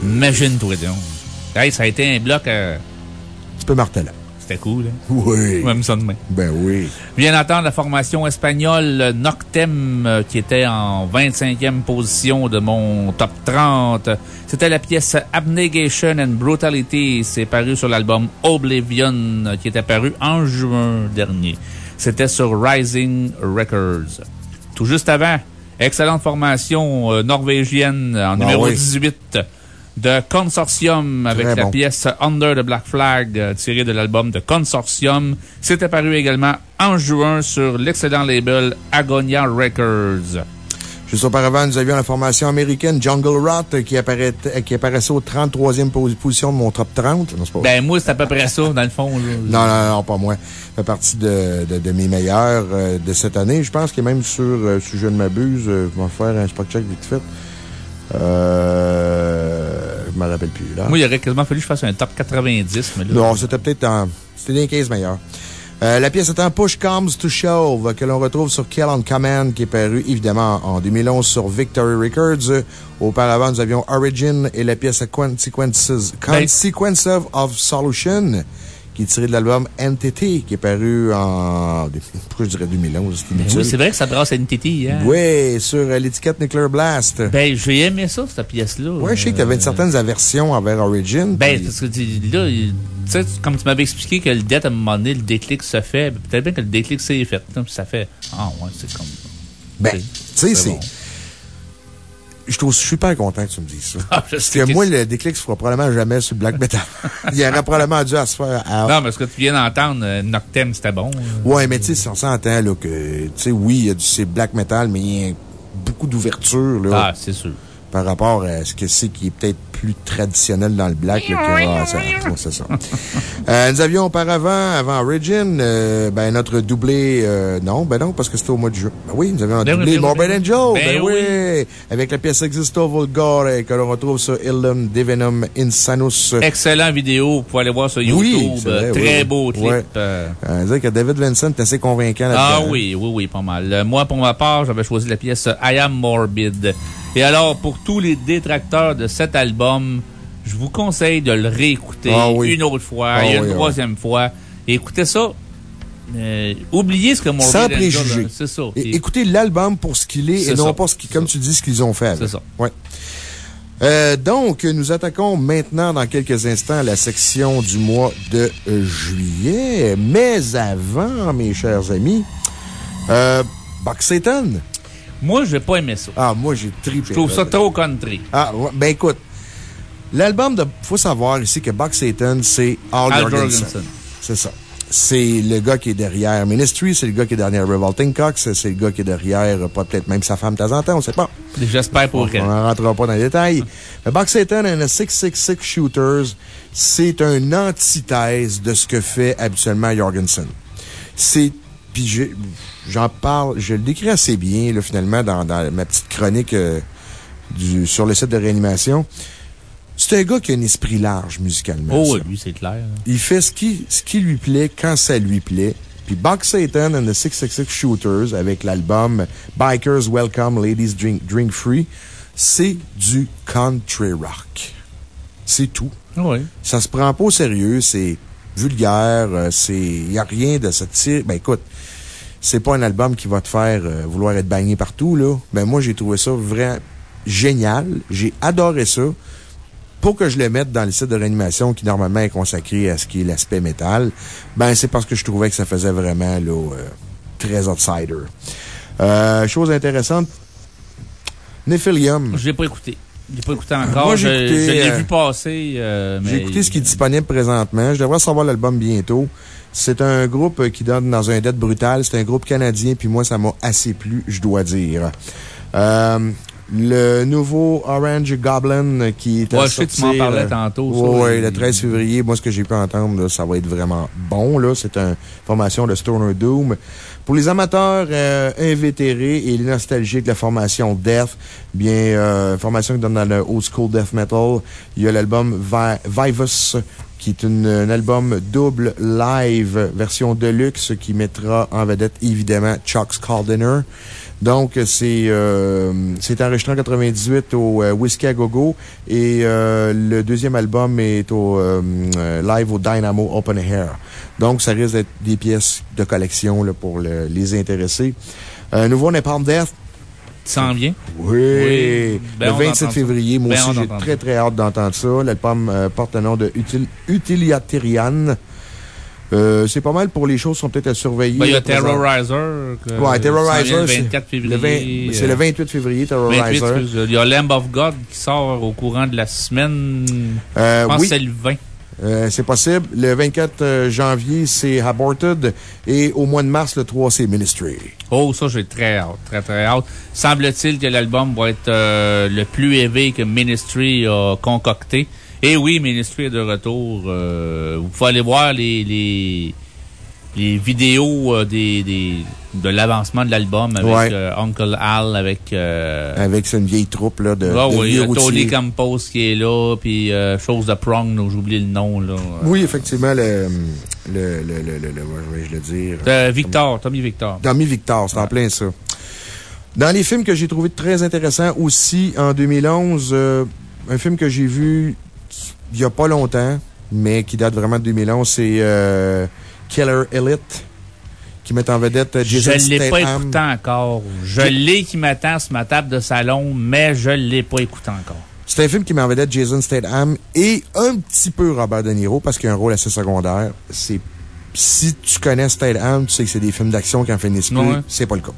Imagine-toi donc. Hey, ça a été un bloc. euh, Un petit peu martelant. C'était cool, hein? Oui. Même ça demain. Ben oui. Vient d'entendre la formation espagnole Noctem, euh, qui était en 25e position de mon top 30. C'était la pièce Abnegation and Brutality. C'est paru sur l'album Oblivion, qui était paru en juin dernier. C'était sur Rising Records. Tout juste avant, excellente formation euh, norvégienne en Ah numéro oui. 18 de Consortium avec Très la bon. pièce Under the Black Flag euh, tirée de l'album de Consortium. C'était paru également en juin sur l'excellent label Agonia Records. Juste auparavant, nous avions la formation américaine Jungle Rot euh, qui, apparaît, euh, qui apparaissait au 33e pos- position de mon top 30. Non, c'est pas. Ben, moi, c'est à peu près ça, dans le fond. là. Non, non, non, pas moi. Ça fait partie de, de, de mes meilleurs euh, de cette année. Je pense est même sur, euh, si je ne m'abuse, euh, je vais faire un spot check vite fait. Euh, je me rappelle plus, là. Moi, il aurait quasiment fallu que je fasse un top 90, mais là. Non, c'était peut-être en. C'était les 15 meilleurs. Euh, la pièce est en Push Comes to Shove, que l'on retrouve sur Kill on Command, qui est paru évidemment en 2011 sur Victory Records. Auparavant, nous avions Origin et la pièce Consequences, Ben- Consequence of Solution, qui est tirée de l'album Entity, qui est paru en. Pourquoi je dirais 2011? C'est Ben oui, c'est vrai que ça brasse une tétille, hein? Oui, sur euh, l'étiquette Nuclear Blast. Ben, j'ai aimé ça, cette pièce-là. ouais, je sais que tu avais Euh, certaines aversions envers Origin. Ben, puis- parce que là, il- tu sais, comme tu m'avais expliqué que le dette, à un moment donné, le déclic se fait, ben, peut-être bien que le déclic s'est fait. puis ça fait, ah ouais, c'est comme. Ben, c'est- tu sais, c'est. Je suis super content que tu me dises ça. Ah, Parce que que moi, le déclic se fera probablement jamais sur black metal. Il aurait probablement dû à se faire à. Non, mais ce que tu viens d'entendre, euh, Noctem, c'était bon. euh. Ouais, mais tu sais, si on s'entend, là, que, tu sais, oui, il y a du, c'est black metal, mais il y a beaucoup d'ouverture, là. Ah, c'est sûr. Par rapport à ce que c'est qui est peut-être plus traditionnel dans le black, là, que, ah, ça- c'est ça. Euh, nous avions auparavant, avant Origin, euh, ben, notre doublé, euh, non, ben non, parce que c'était au mois de juin. Ben oui, nous avions un Ben doublé oui, Morbid ben oui. Angel, Ben ben, oui. Avec la pièce Existo Vulgare, que l'on retrouve sur Illum Divinum Insanus. Excellent vidéo, vous pouvez aller voir sur YouTube. vrai, Très beau clip. Ouais. euh. Dire que David Vincent est assez convaincant Ah là-dedans. oui, oui, oui, pas mal. Moi, pour ma part, j'avais choisi la pièce I Am Morbid. Et alors, pour tous les détracteurs de cet album, je vous conseille de le réécouter Ah oui. une autre fois Ah et oui, une ah troisième fois. Et écoutez ça. euh, oubliez ce que Morbid Sans préjugés. C'est ça. Et- écoutez l'album pour ce qu'il est et non ça. pas ce qui, comme tu dis, ce qu'ils ont fait. C'est ça. Ouais. Euh, donc, nous attaquons maintenant dans quelques instants la section du mois de euh, juillet. Mais avant, mes chers amis, euh, Buck Satan. Moi, j'ai pas aimé ça. Ah, moi, j'ai trippé. Je trouve ça trop country. Ah, ouais, ben écoute. L'album de. Faut savoir ici que Buck Satan, c'est Al, Al Jorgensen. C'est ça. C'est le gars qui est derrière Ministry, c'est le gars qui est derrière Revolting Cox, c'est le gars qui est derrière, euh, peut-être même sa femme de temps en temps, on sait pas. J'espère pour On elle. n'en rentrera pas dans les détails. Le Buck Satan and the 666 Shooters, c'est un antithèse de ce que fait habituellement Jorgensen. C'est, puis j'en parle, je le décris assez bien, là, finalement, dans, dans ma petite chronique euh, du, sur le site de réanimation. C'est un gars qui a un esprit large musicalement. Oh, ça. lui, c'est clair. Il fait ce qui, ce qui lui plaît quand ça lui plaît. Puis Buck Satan and the 666 Shooters avec l'album Bikers Welcome, Ladies Drink, Drink Free, c'est du country rock. C'est tout. Oui. Ça se prend pas au sérieux, c'est vulgaire, euh, c'est, y a rien de tir. Ben écoute, c'est pas un album qui va te faire euh, vouloir être bagné partout, là. Ben moi, j'ai trouvé ça vraiment génial. J'ai adoré ça. Pour que je le mette dans le site de réanimation qui normalement est consacré à ce qui est l'aspect métal, ben c'est parce que je trouvais que ça faisait vraiment, là, euh, très outsider. Euh, chose intéressante, Nephilium. Je l'ai pas écouté. Je l'ai pas écouté encore. Moi, j'ai écouté, je l'ai vu passer. euh, J'ai écouté ce qui est disponible présentement. Je devrais savoir l'album bientôt. C'est un groupe qui donne dans un dette brutal. C'est un groupe canadien, puis moi, ça m'a assez plu, je dois dire. Euh, le nouveau Orange Goblin qui est à Ouais, je sais que tu m'en sortir, parlais euh, tantôt. Ouais, ouais, le Il- 13 février, moi, ce que j'ai pu entendre, là, ça va être vraiment bon, là. C'est une formation de Stoner Doom. Pour les amateurs euh, invétérés et les nostalgiques de la formation Death, bien, euh, formation qui donne dans le old school death metal, il y a l'album Vi- Vivus, qui est un album double live, version deluxe, qui mettra en vedette évidemment Chuck Scoldiner. Donc, c'est euh, c'est enregistré en 98 au euh, Whiskey à Gogo et euh, le deuxième album est au live au Dynamo Open Air. Donc, ça risque d'être des pièces de collection pour le- les intéressés. Nouveau Napalm Death. S'en viens? Oui, Oui. Ben, le on 27 entend ça. février. Moi Ben, aussi, j'ai très, très hâte d'entendre ça. L'album euh, porte le nom de Util Utilitarian. Euh, c'est pas mal pour les choses qui sont peut-être à surveiller. Ben, il y a. Terrorizer. Ouais, Terrorizer. vient c'est Le 24 février. le vingt- C'est le 28 février, 28, Terrorizer. Il y a Lamb of God qui sort au courant de la semaine. Euh, Je pense oui. que c'est le 20. Euh, c'est possible. Le 24 euh, janvier, c'est Aborted. Et au mois de mars, le 3, c'est Ministry. Oh, ça, j'ai très hâte, très, très hâte. Semble-t-il que l'album va être euh, le plus élevé que Ministry a concocté. Et oui, Ministry est de retour. Euh, vous pouvez aller voir les, les, les vidéos euh, des, des, de l'avancement de l'album avec Ouais. euh, Uncle Al, avec... euh, Avec une vieille troupe là, de, ah de oui, Tony. Campos qui est là, puis euh, Chose de Prong, là, j'ai oublié le nom. Là. Oui, effectivement, le, le, le, le, le, le- vais-je le dire? Victor, Tommy Victor. Tommy Victor, c'est en plein ça. Dans les films que j'ai trouvé très intéressants aussi en 2011, euh, un film que j'ai vu il y a pas longtemps, mais qui date vraiment de 2011, c'est euh, Killer Elite, qui met en vedette euh, Jason Je l'ai pas Statham. écouté encore. Je l'ai qui m'attend sur ma table de salon, mais je l'ai pas écouté encore. C'est un film qui met en vedette Jason Statham et un petit peu Robert De Niro parce qu'il a un rôle assez secondaire. C'est, si tu connais Statham, tu sais que c'est des films d'action qui en finissent plus. Ouais. C'est pas le cas.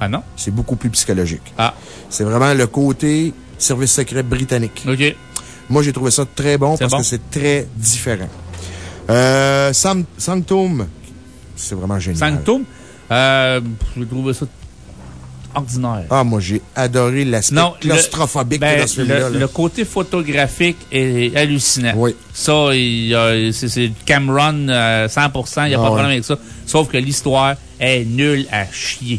Ah non? C'est beaucoup plus psychologique. Ah. C'est vraiment le côté service secret britannique. OK. Moi, j'ai trouvé ça très bon parce bon? que c'est très différent. Euh, Sam- Sanctum, c'est vraiment génial. Sanctum, euh, j'ai trouvé ça ordinaire. Ah, moi, j'ai adoré l'aspect claustrophobique ben, dans ce film-là. le, côté photographique est hallucinant. Oui. Ça, c'est Cameron euh, 100%, il n'y a Ah pas de ouais. problème avec ça. Sauf que l'histoire est nulle à chier.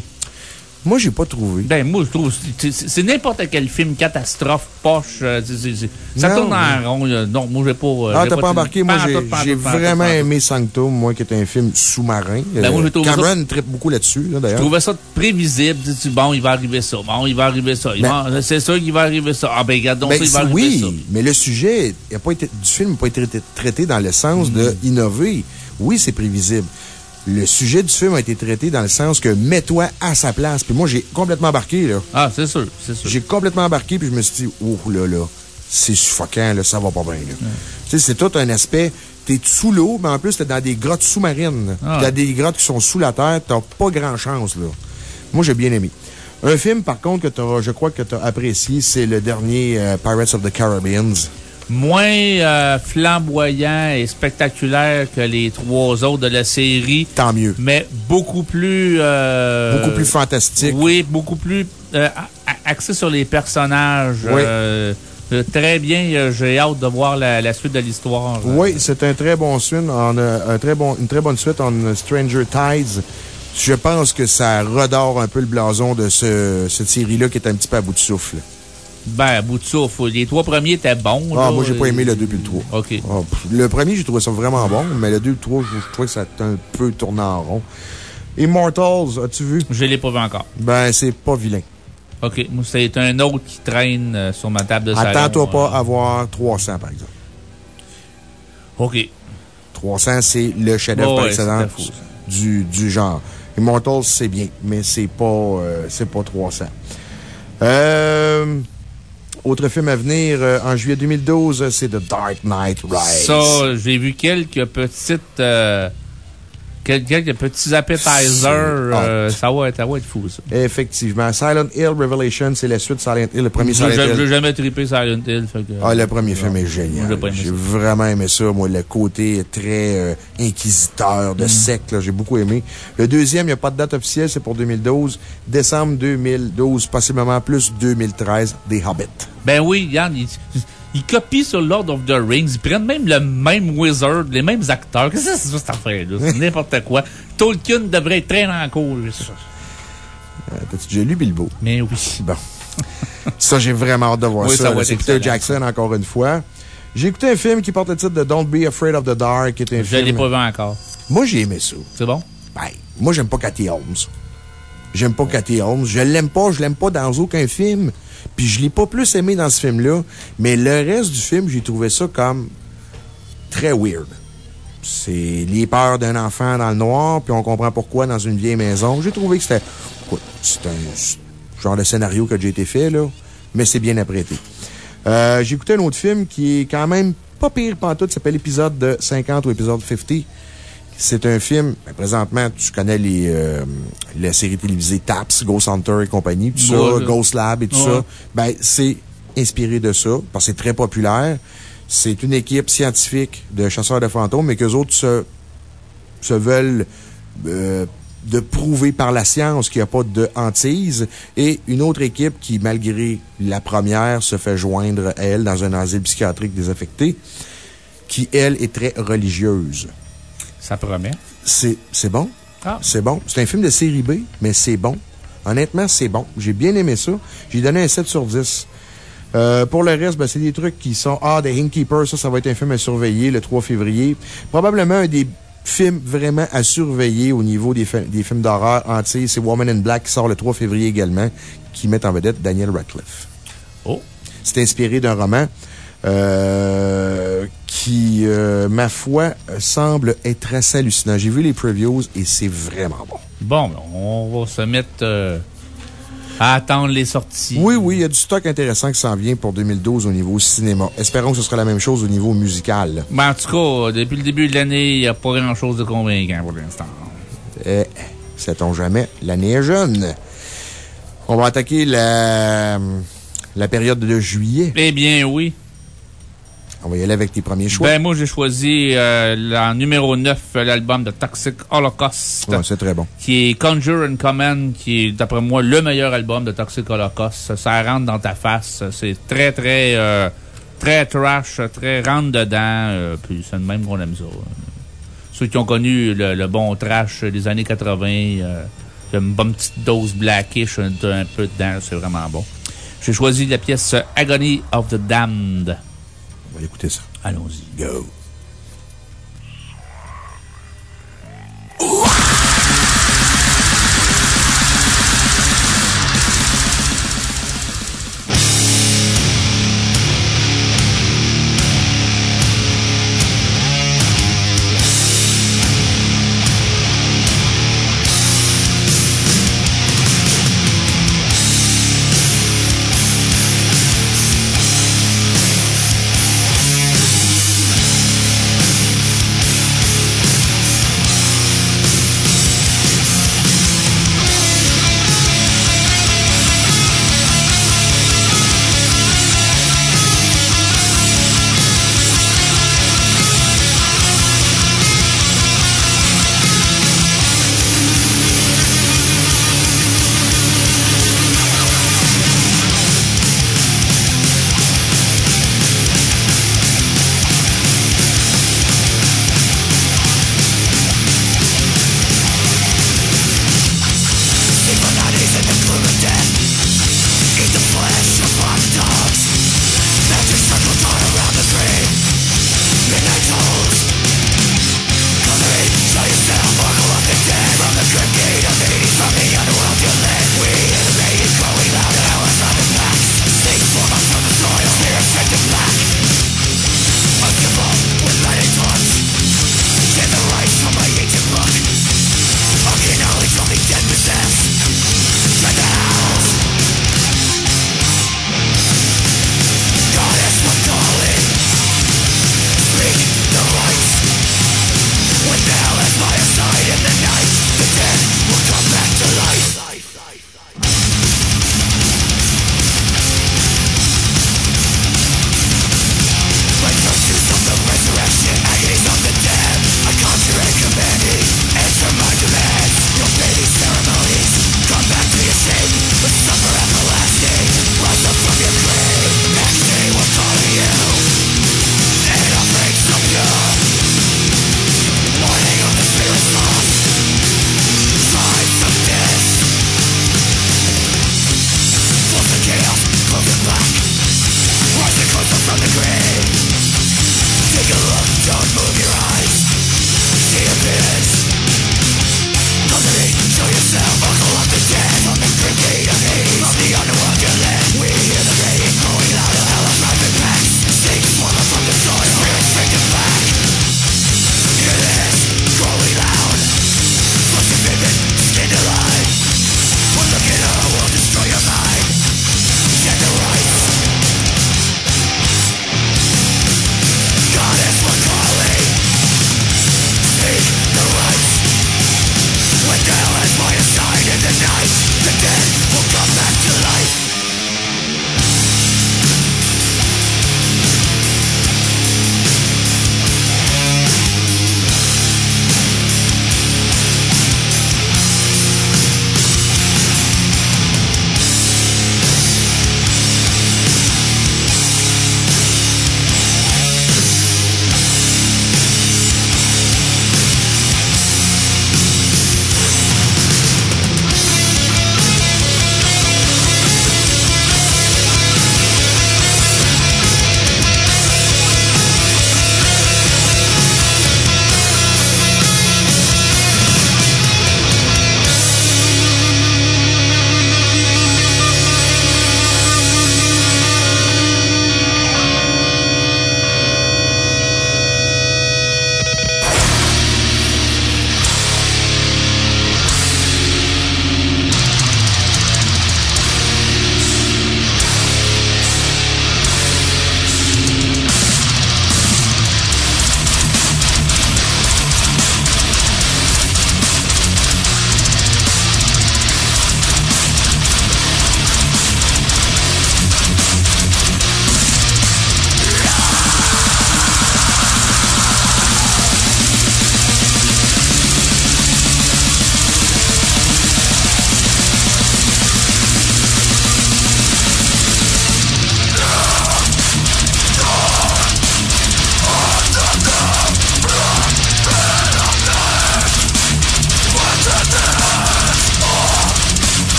Moi, j'ai pas trouvé. Ben, moi, je trouve, c'est- n'importe quel film catastrophe, poche, euh, ça Non, tourne en rond. là. Non, moi, j'ai pas. euh, Ah, t'as pas de- embarqué? Moi, Pas j'ai pas pas vraiment pas aimé Sanctum, moi, qui est un film sous-marin. Ben, Euh, trouvé ça- Cameron tripe beaucoup là-dessus, là, Je d'ailleurs. trouvais ça prévisible. Dis-tu, bon, il va arriver ça. Bon, il va arriver ça. Ben- va- C'est sûr qu'il va arriver ça. Ah, ben, regarde donc Ben, ça, il va arriver ça. oui, mais le sujet a pas été, du film n'a pas été traité- dans le sens Mm. de innover. Oui, c'est prévisible. Le sujet du film a été traité dans le sens que mets-toi à sa place. Puis moi, j'ai complètement embarqué, là. Ah, c'est sûr, c'est sûr. J'ai complètement embarqué, puis je me suis dit, oh là là, c'est suffocant, là, ça va pas bien, là. Tu sais, c'est tout un aspect. T'es sous l'eau, mais en plus, t'es dans des grottes sous-marines. Ah. T'as des grottes qui sont sous la terre, t'as pas grand chance, là. Moi, j'ai bien aimé. Un film, par contre, que t'auras, je crois que t'as apprécié, c'est le dernier euh, Pirates of the Caribbean. Moins euh, flamboyant et spectaculaire que les trois autres de la série. Tant mieux. Mais beaucoup plus. euh, Beaucoup plus fantastique. Oui, beaucoup plus euh, axé sur les personnages. Oui. Très bien. J'ai hâte de voir la, la suite de l'histoire. Oui, c'est un très bon suite, en, un très bon, une très bonne suite en Stranger Tides. Je pense que ça redore un peu le blason de ce, cette série-là qui est un petit peu à bout de souffle. Ben, à bout de souffle. Les trois premiers étaient bons. Ah, là. moi, j'ai pas aimé le 2 et le 3. OK. Ah, le premier, j'ai trouvé ça vraiment bon, mais le 2 et le 3, je, je trouvais que ça a un peu tourné en rond. Immortals, as-tu vu? Je l'ai pas vu encore. Ben, c'est pas vilain. OK. Moi, c'est un autre qui traîne euh, sur ma table de salon. Attends-toi pas euh. à voir 300, par exemple. OK. 300, c'est le chef-d'œuvre ouais, ça. du, du genre. Immortals, c'est bien, mais c'est pas, euh, c'est pas 300. Euh, autre film à venir, euh, en juillet 2012, c'est The Dark Knight Rise. Ça, j'ai vu quelques petites. euh, quelques petits appetizers. euh, ça, va être, ça va être fou, ça. Effectivement. Silent Hill Revelation, c'est la suite de Silent Hill, le premier Silent Hill. jamais trippé Silent Hill. fait que- Ah, le premier film est génial. j'ai vraiment aimé ça. Moi, le côté très euh, inquisiteur, Mm. de secte, là, j'ai beaucoup aimé. Le deuxième, il n'y a pas de date officielle, c'est pour 2012. Décembre 2012, possiblement plus 2013, des Hobbits. Ben oui, Yann, ils, ils copient sur Lord of the Rings. Ils prennent même le même wizard, les mêmes acteurs. Qu'est-ce que c'est ça, cette affaire-là? C'est n'importe quoi. Tolkien devrait être traîné en cours. Euh, T'as-tu déjà lu Bilbo? Mais oui. Bon. ça, j'ai vraiment hâte de voir Oui, ça. ça C'est Peter. Jackson, encore une fois. J'ai écouté un film qui porte le titre de Don't Be Afraid of the Dark, qui est un Je film. l'ai pas vu encore. Moi, j'ai aimé ça. C'est bon? Ben, moi, j'aime pas Cathy Holmes. J'aime pas Cathy Holmes. Je l'aime pas, je l'aime pas dans aucun film. Puis je l'ai pas plus aimé dans ce film-là. Mais le reste du film, j'ai trouvé ça comme très weird. C'est les peurs d'un enfant dans le noir, puis on comprend pourquoi dans une vieille maison. J'ai trouvé que c'était. C'est un genre de scénario a déjà été fait, là. Mais c'est bien apprêté. Euh, j'ai écouté un autre film qui est quand même pas pire pantoute, ça s'appelle épisode de 50 ou épisode 50. C'est un film, ben, présentement, tu connais les, euh, la série télévisée Taps, Ghost Hunter et compagnie, tout ça, Ghost Lab et tout Ouais. ça. Ben, c'est inspiré de ça, parce que c'est très populaire. C'est une équipe scientifique de chasseurs de fantômes, mais qu'eux autres se, se veulent euh, de prouver par la science qu'il n'y a pas de hantise. Et une autre équipe qui, malgré la première, se fait joindre à elle dans un asile psychiatrique désaffecté, qui, elle, est très religieuse. Ça promet. C'est bon. Ah. C'est bon. C'est un film de série B, mais c'est bon. Honnêtement, c'est bon. J'ai bien aimé ça. J'ai donné un 7 sur 10. Euh, pour le reste, ben, c'est des trucs qui sont. Ah, The Innkeeper, ça, ça va être un film à surveiller le 3 février. Probablement un des films vraiment à surveiller au niveau des, des films d'horreur entiers. C'est Woman in Black qui sort le 3 février également, qui met en vedette Daniel Radcliffe. Oh. C'est inspiré d'un roman euh, qui, euh, ma foi, semble être assez hallucinant. J'ai vu les previews et c'est vraiment bon. Bon, ben, on va se mettre euh, à attendre les sorties. Oui, oui, il y a du stock intéressant qui s'en vient pour 2012 au niveau cinéma. Espérons que ce sera la même chose au niveau musical. Mais en tout cas, depuis le début de l'année, il n'y a pas grand chose de convaincant pour l'instant. Eh, sait-on jamais, l'année est jeune. On va attaquer la, la période de juillet. Eh bien, oui. On va y aller avec tes premiers choix. Ben, moi, j'ai choisi euh, la numéro 9, euh, l'album de Toxic Holocaust. Ouais, c'est très bon. Qui est Conjure and Command, qui est, d'après moi, le meilleur album de Toxic Holocaust. Ça rentre dans ta face. C'est très, très, euh, très trash, très rentre dedans. euh, puis c'est de même qu'on aime ça. Ceux qui ont connu le, le bon trash des années 80, euh, il y a une bonne petite dose blackish un, un peu dedans. C'est vraiment bon. J'ai choisi la pièce Agony of the Damned. On va écouter ça. Allons-y. Go.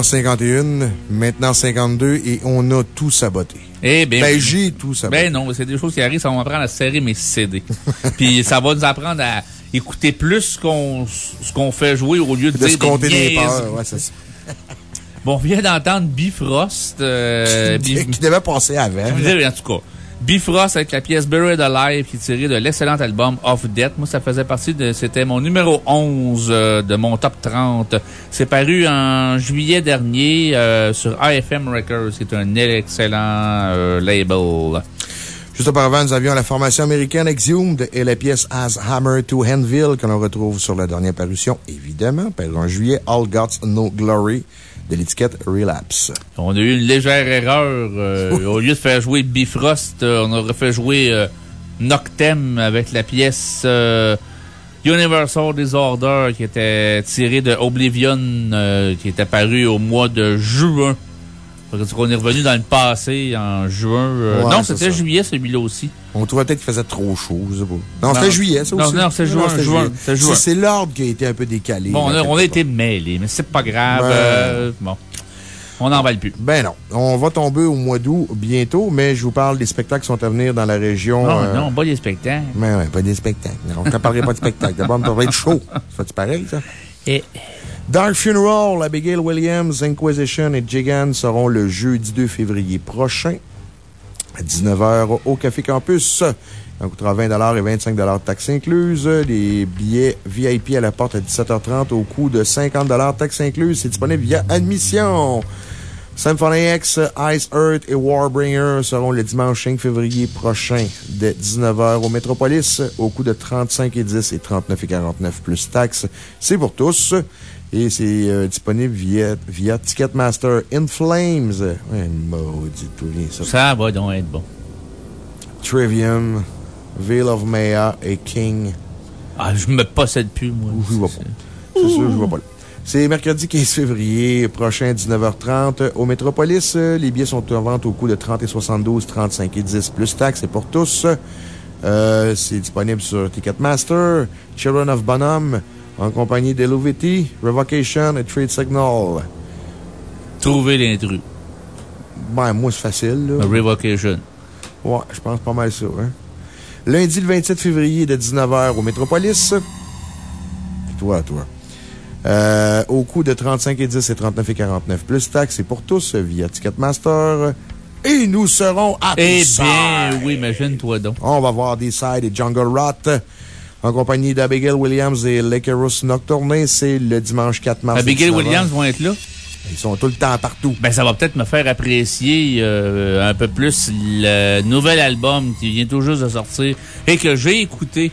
20h51, maintenant 52, et on a tout saboté. Eh bien. Ben, j'ai tout saboté. Ben non, c'est des choses qui arrivent, ça va m'apprendre à serrer mes CD. Puis ça va nous apprendre à écouter plus ce qu'on fait jouer au lieu de, de dire se compter des niaiseries. peurs, ouais, c'est ça. Bon, on vient d'entendre Bifrost. Euh, Bif- Qui devait passer avant. Je veux dire, en tout cas. Bifrost avec la pièce Buried Alive qui est tirée de l'excellent album Off Death. Moi, ça faisait partie de, c'était mon numéro 11 euh, de mon top 30. C'est paru en juillet dernier euh, sur AFM Records, qui est un excellent euh, label. Juste auparavant, nous avions la formation américaine Exhumed et la pièce As Hammer to Handville que l'on retrouve sur la dernière parution, évidemment, paru en juillet, All Gods No Glory de l'étiquette Relapse. On a eu une légère erreur. euh, au lieu de faire jouer Bifrost, euh, on aurait fait jouer euh, Noctem avec la pièce Universal Disorder qui était tirée de Oblivion, qui était parue au mois de juin. Fait qu'on est revenu dans le passé en juin. euh, Ouais, non, c'était juillet celui-là aussi. On trouvait peut-être qu'il faisait trop chaud, je sais pas. Non, Non. c'était juillet, ça Non, aussi. non, c'est juin, c'était juin, juillet. c'est juin. C'est l'ordre qui a été un peu décalé. Bon, on là, a, on été mêlés, mais c'est pas grave. Euh, bon, on n'en va plus. Ben non. On va tomber au mois d'août bientôt, mais je vous parle des spectacles qui sont à venir dans la région. Non, euh, non, pas les spectacles. Mais ouais, pas des spectacles. Non, je ne parlerai pas de spectacles. D'abord, on va être chaud. Ça fait pareil, ça? Et Dark Funeral, Abigail Williams, Inquisition et Jigan seront le jeudi 2 février prochain à 19h au Café Campus. Ça coûtera 20 et 25 de taxes incluses. Les billets VIP à la porte à 17h30 au coût de 50 taxes incluses. C'est disponible via admission. Symphony X, Ice Earth et Warbringer seront le dimanche 5 février prochain de 19h au Métropolis au coût de 35 et 10 et 39 et 49 plus taxes. C'est pour tous. Et c'est euh, disponible via, via Ticketmaster In Flames. Ouais, maudit, tout bien ça. ça va donc être bon. Trivium, Veil of Maya et King. Ah, je me possède plus, moi. Je vois pas. C'est sûr, je vois pas là. C'est mercredi 15 février prochain, 19h30, au Métropolis. Les billets sont en vente au coût de 30 et 72, 35 et 10 plus taxes. C'est pour tous. Euh, c'est disponible sur Ticketmaster. Children of Bonhomme, en compagnie d'Elovity, Revocation et Trade Signal. Trouver l'intrus. Ben, moi, c'est facile, là. Revocation. Ouais, je pense pas mal ça, hein. Lundi le 27 février de 19h au Métropolis. Et toi, toi. Euh, au coût de 35 et 10 et 39 et 49 plus taxes et pour tous via Ticketmaster. Et nous serons à Eh bien, oui, imagine-toi donc. On va voir des sides et Jungle Rot en compagnie d'Abigail Williams et Lakerus Nocturne. C'est le dimanche 4 mars. Abigail 19h. Williams vont être là? Ils sont tout le temps partout. Ben, ça va peut-être me faire apprécier euh, un peu plus le nouvel album qui vient tout juste de sortir et que j'ai écouté,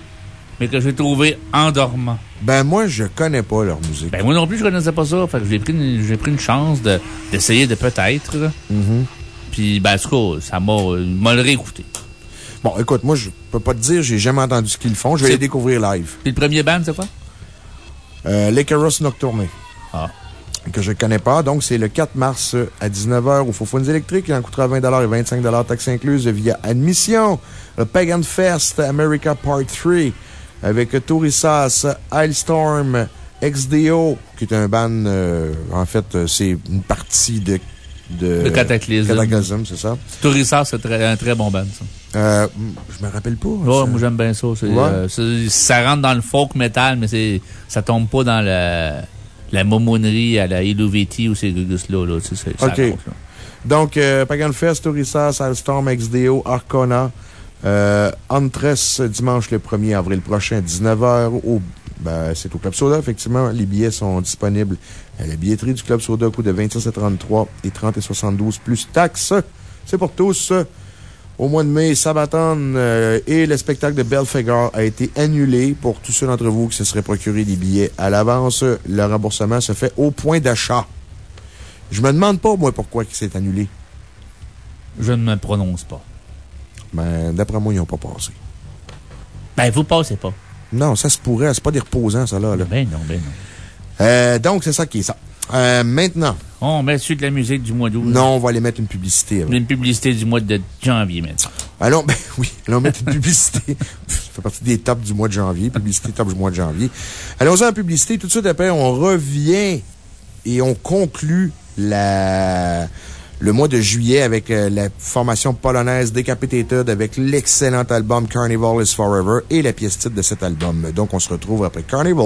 mais que j'ai trouvé endormant. Ben, moi, je connais pas leur musique. Ben, moi non plus, je connaissais pas ça. Fait que j'ai pris pris une chance de- d'essayer de, peut-être. Mhm. Puis, ben, en tout cas, ça m'a, m'a le réécouté. Bon, écoute, moi, je peux pas te dire, j'ai jamais entendu ce qu'ils font. Je vais les découvrir live. Puis le premier band, c'est quoi? Euh, L'Icarus Nocturne. Ah. Que je connais pas. Donc, c'est le 4 mars euh, à 19h au Faux électriques. Il en coûtera 20 et 25 taxes incluses via admission. Le Pagan Fest America Part 3 avec Torissas, Hailstorm, XDO, qui est un band, euh, en fait, c'est une partie de. De, Le Cataclysm. Cataclysm, c'est ça. Tourissard, c'est un très bon band, ça. Euh, je me rappelle pas. Ouais, moi, j'aime bien ça. Ouais. euh, ça rentre dans le folk metal, mais c'est, ça tombe pas dans la, la momonerie à la Illuvetti ou ces gugus-là, là. OK. là. Donc, euh, Pagan Fest, Torissas, Alstorm, XDO, Arcona, euh, Antres, dimanche le 1er avril prochain, 19h, au, ben, c'est au Club Soda, effectivement. Les billets sont disponibles à la billetterie du Club Soda, coût de 26 et 33 et 30 et 72 plus taxes. C'est pour tous. Au mois de mai, Sabaton euh, et le spectacle de Belfegor a été annulé pour tous ceux d'entre vous qui se seraient procuré des billets à l'avance. Le remboursement se fait au point d'achat. Je me demande pas, moi, pourquoi il s'est annulé. Je ne me prononce pas. Ben, d'après moi, ils n'ont pas passé. Ben, vous passez pas. Non, ça se pourrait. C'est pas des reposants, ça, là. là. Ben non, ben non. Euh, donc, c'est ça qui est ça. Euh, maintenant, On met dessus de la musique du mois d'août. non, on va aller mettre une publicité. avant. Une publicité du mois de janvier, maintenant. Allons, ben oui, allons mettre une publicité. ça fait partie des tops du mois de janvier. Publicité top du mois de janvier. Allons-y en publicité. Tout de suite après, on revient Et on conclut la, le mois de juillet avec euh, la formation polonaise Decapitated avec l'excellent album Carnival is Forever et la pièce titre de cet album. Donc, on se retrouve après Carnival.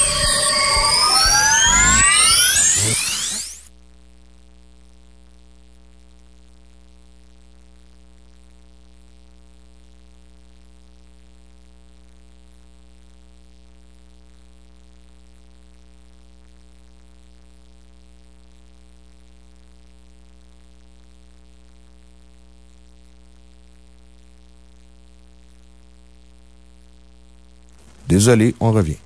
Désolé, on revient.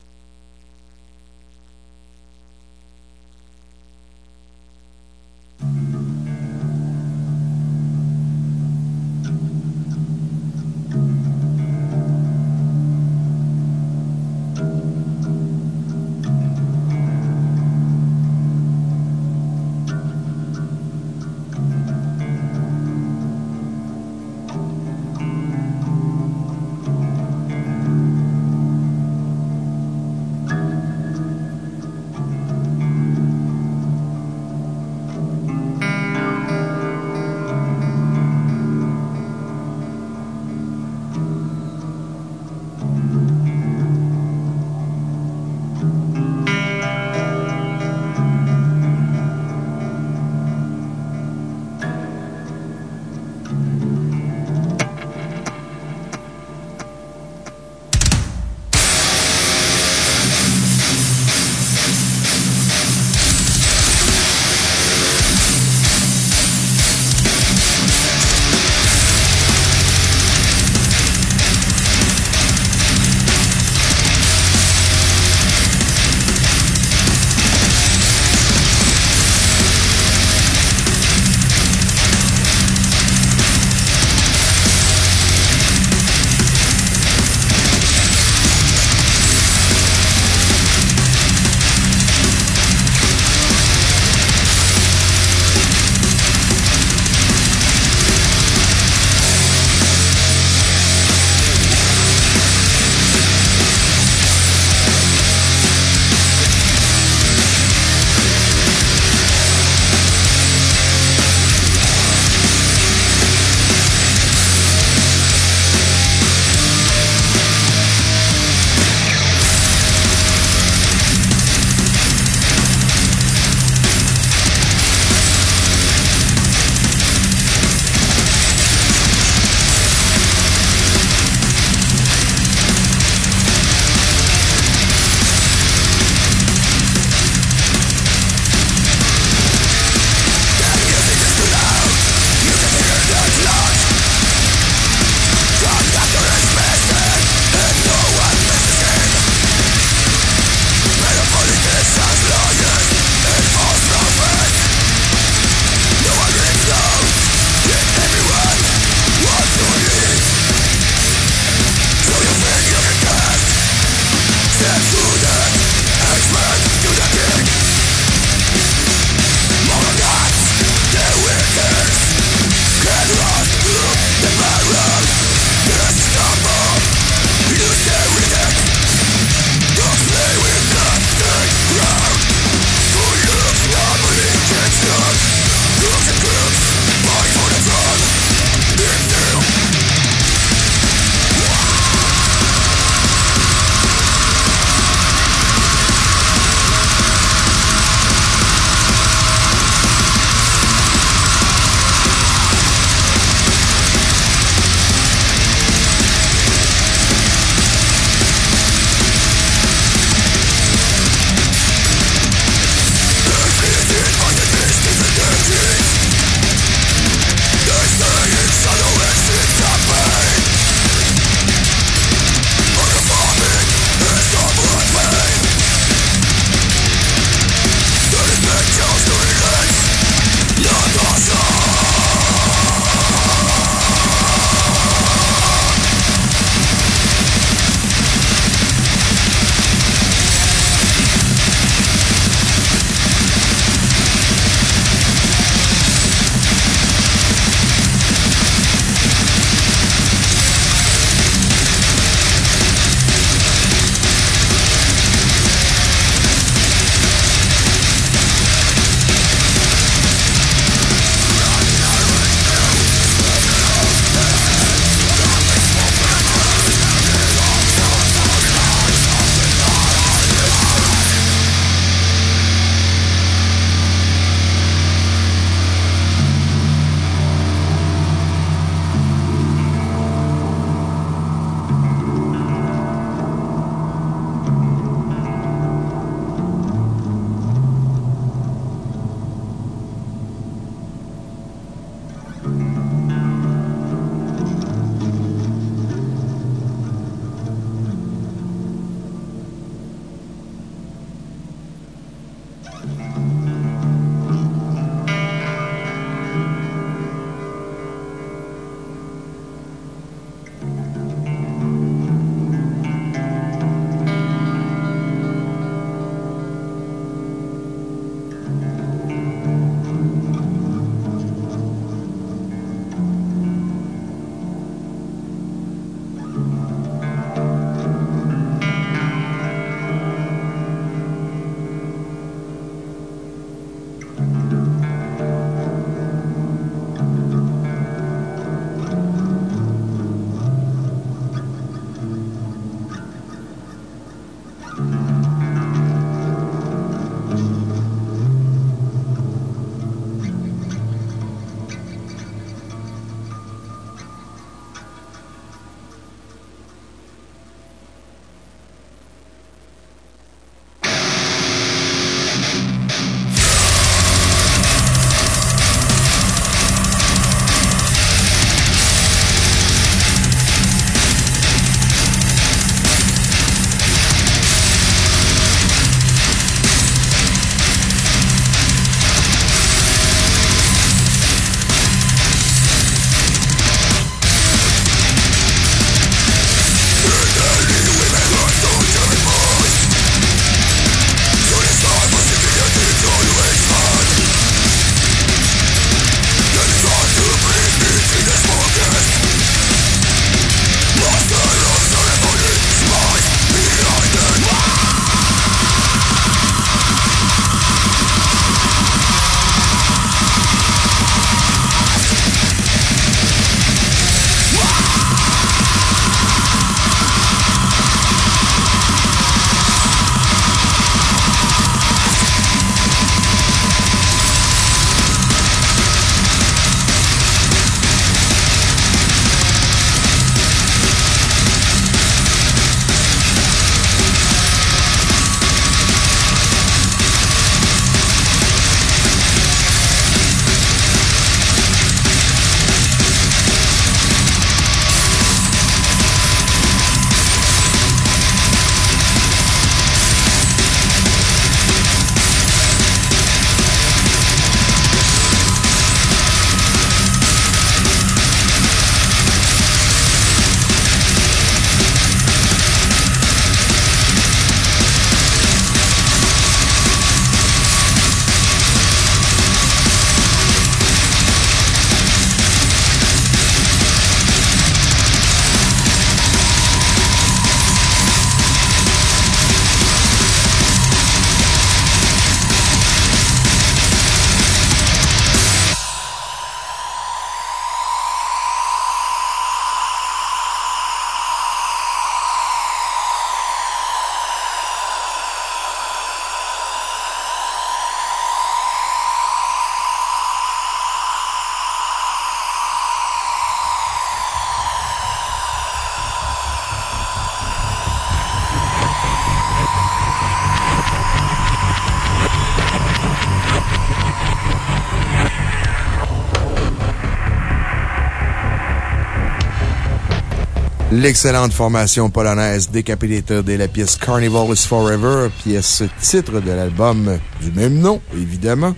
L'excellente formation polonaise Decapitated et la pièce Carnival is Forever, pièce titre de l'album du même nom, évidemment.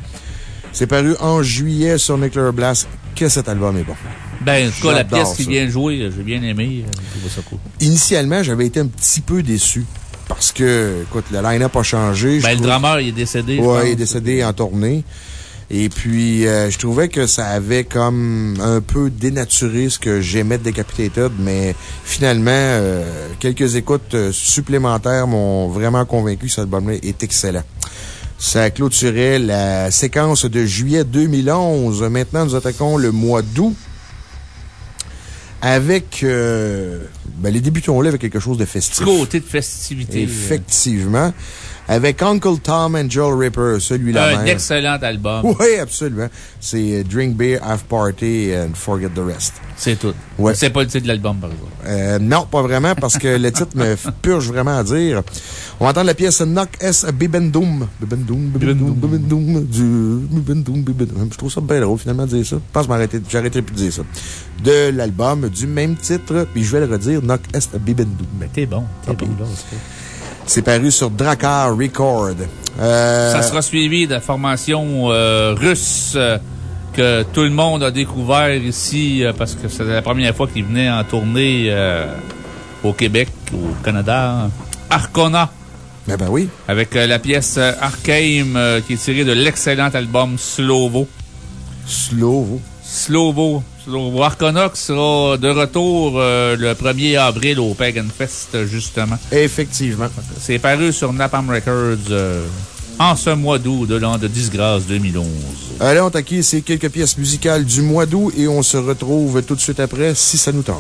C'est paru en juillet sur Nuclear Blast. Que cet album est bon. Ben, en tout cas, la pièce qui vient de jouer, j'ai bien aimé. euh, ça cool. Initialement, j'avais été un petit peu déçu. Parce que, écoute, le line-up a changé. Ben, le drummer, il est décédé. Ouais, il est décédé en tournée. Et puis, euh, je trouvais que ça avait comme un peu dénaturé ce que j'aimais de Decapitated, mais finalement, euh, quelques écoutes euh, supplémentaires m'ont vraiment convaincu que cet album-là est excellent. Ça clôturait la séquence de juillet 2011. Maintenant, nous attaquons le mois d'août avec, euh, ben, les débutons-là avec quelque chose de festif. Côté de festivité. Effectivement. Avec Uncle Tom and Joel Ripper, celui-là Un même. excellent album. Oui, absolument. C'est euh, Drink Beer, Have Party and Forget the Rest. C'est tout. Ouais. C'est pas le titre de l'album, par exemple. Euh, non, pas vraiment, parce que le titre me purge vraiment à dire. On va entendre la pièce Knock S Bibendum. Bibendum, Bibendum, Bibendum, du Bibendum, Bibendum. Je trouve ça bien drôle, finalement, de dire ça. Je pense que m'arrêter- j'arrêterai plus de dire ça. De l'album du même titre, puis je vais le redire, Knock S Bibendum. Mais t'es bon, t'es bon, là. C'est paru sur Drakkar Record. Euh, Ça sera suivi de la formation euh, russe euh, que tout le monde a découvert ici parce que c'était la première fois qu'ils venaient en tournée au Québec, au Canada. Arcona. Ben, ben oui. Avec la pièce Arcane euh, qui est tirée de l'excellent album Slovo. Slovo. Slovo. Arcona qui sera de retour euh, le 1er avril au Pagan Fest, justement. Effectivement. C'est paru sur Napalm Records euh, en ce mois d'août de l'an de disgrâce 2011. Allez, on taquille ces quelques pièces musicales du mois d'août et on se retrouve tout de suite après si ça nous tente.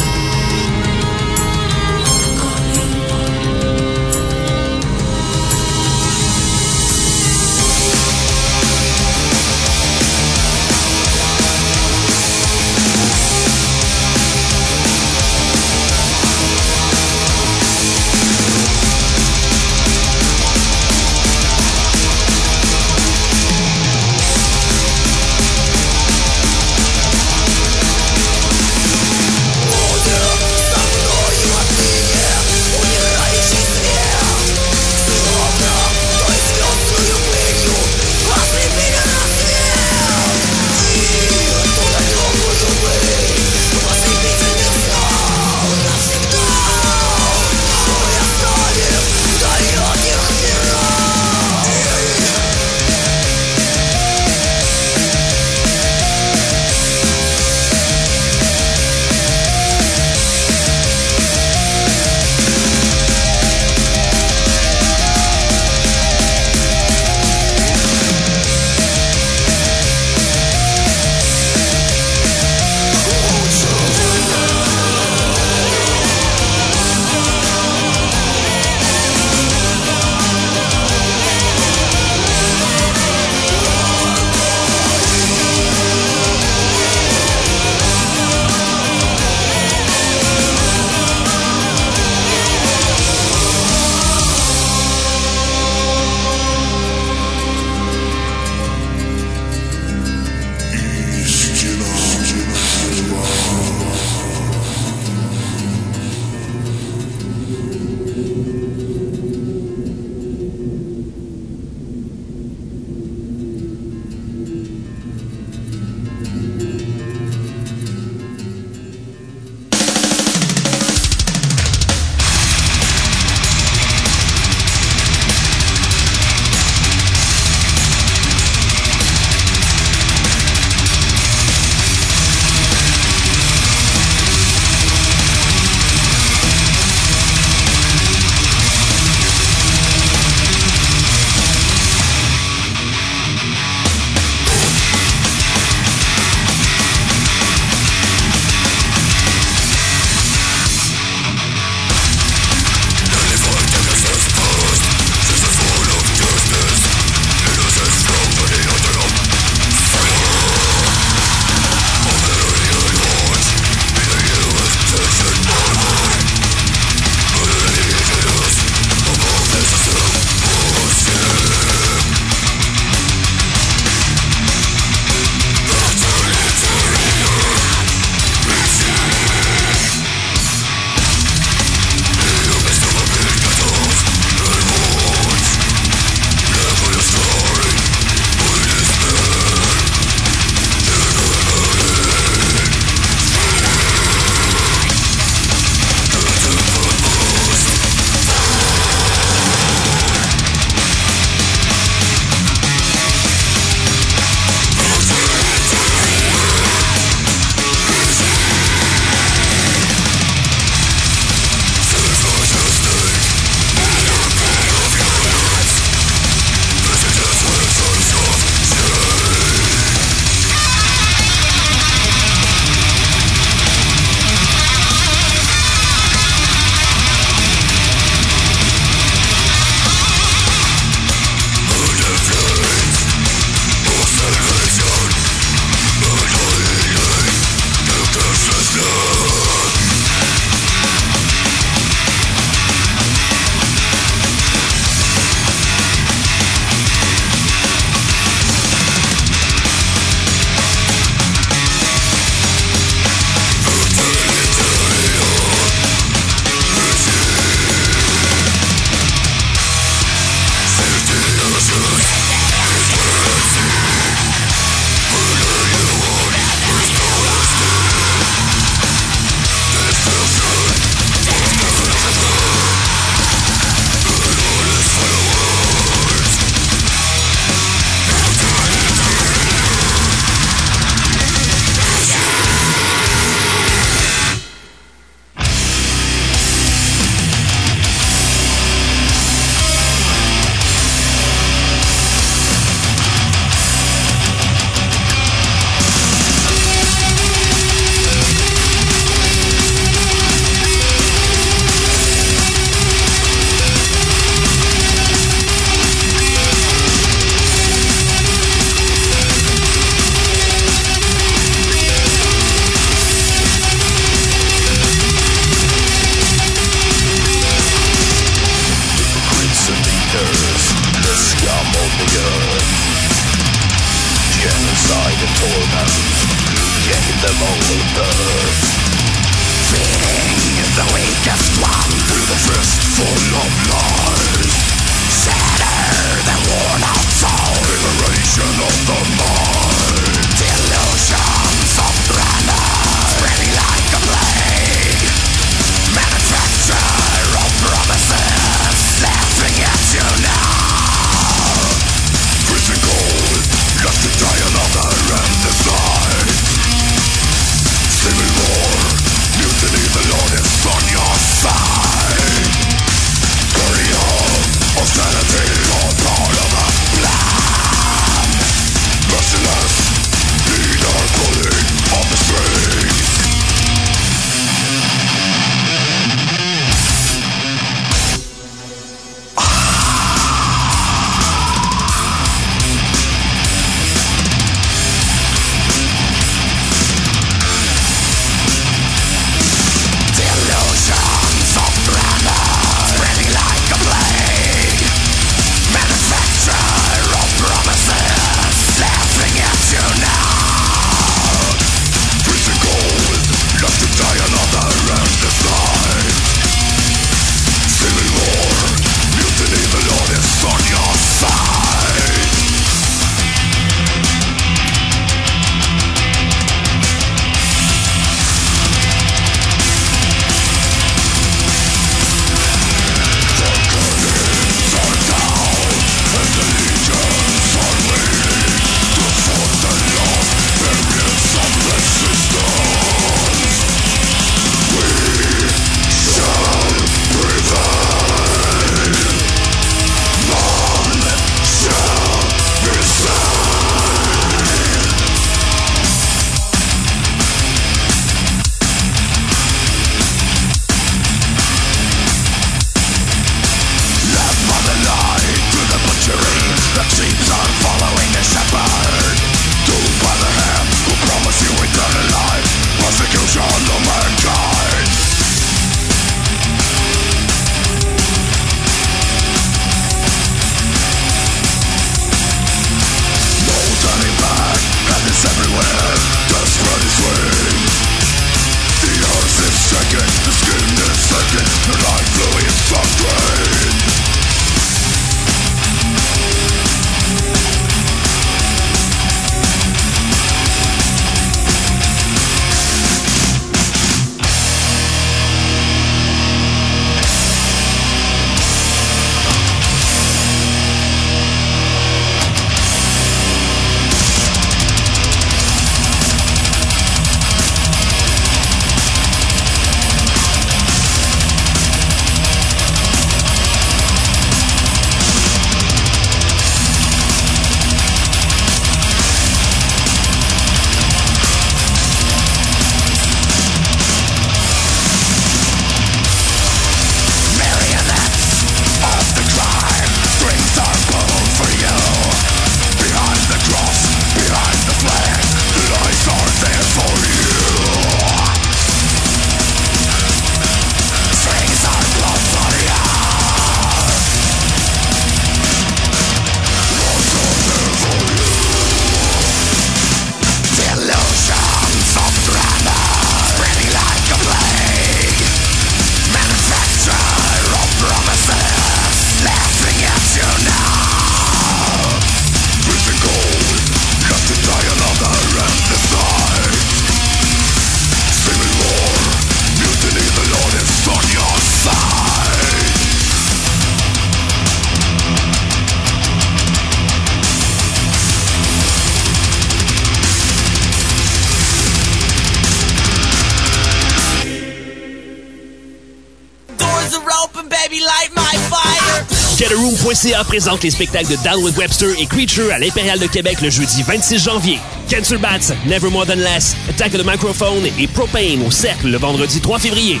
CA présente les spectacles de Dalwood Webster et Creature à l'Impérial de Québec le jeudi 26 janvier. Cancer Bats, Never More Than Less, Attack of the Microphone et Propane au Cercle le vendredi 3 février.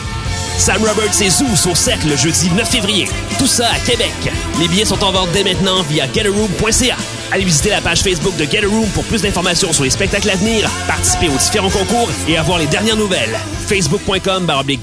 Sam Roberts et Zeus au Cercle le jeudi 9 février. Tout ça à Québec. Les billets sont en vente dès maintenant via getaroom.ca. Allez visiter la page Facebook de Get pour plus d'informations sur les spectacles à venir, participer aux différents concours et avoir les dernières nouvelles. Facebook.com baroblique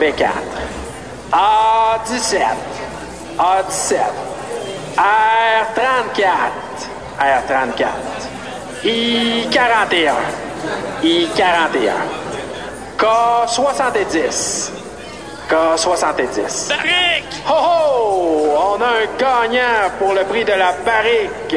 B4. A17. A17. R34. R34. I41. I41. K70. K70. Barrique! Ho ho! On a un gagnant pour le prix de la barrique.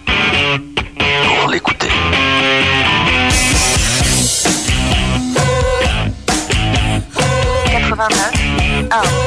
pour l'écouter. Oh.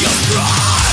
your pride.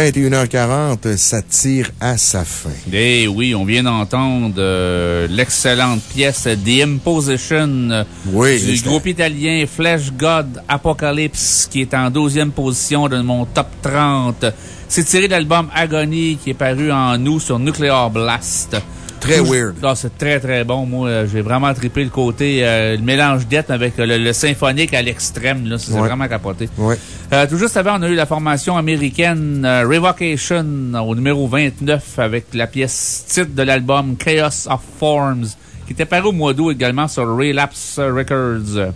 21h40, ça tire à sa fin. Eh oui, on vient d'entendre euh, l'excellente pièce The Imposition euh, du groupe italien Flesh God Apocalypse qui est en 12e position de mon top 30. C'est tiré de l'album Agony qui est paru en août sur Nuclear Blast. Très Tout- weird. Ah, c'est très, très bon. Moi, euh, j'ai vraiment trippé le côté, euh, le mélange d'être avec euh, le, le symphonique à l'extrême. C'est Ouais. vraiment capoté. Ouais. Euh, tout juste avant, on a eu la formation américaine euh, Revocation au numéro 29 avec la pièce titre de l'album Chaos of Forms qui était paru au mois d'août également sur Relapse Records.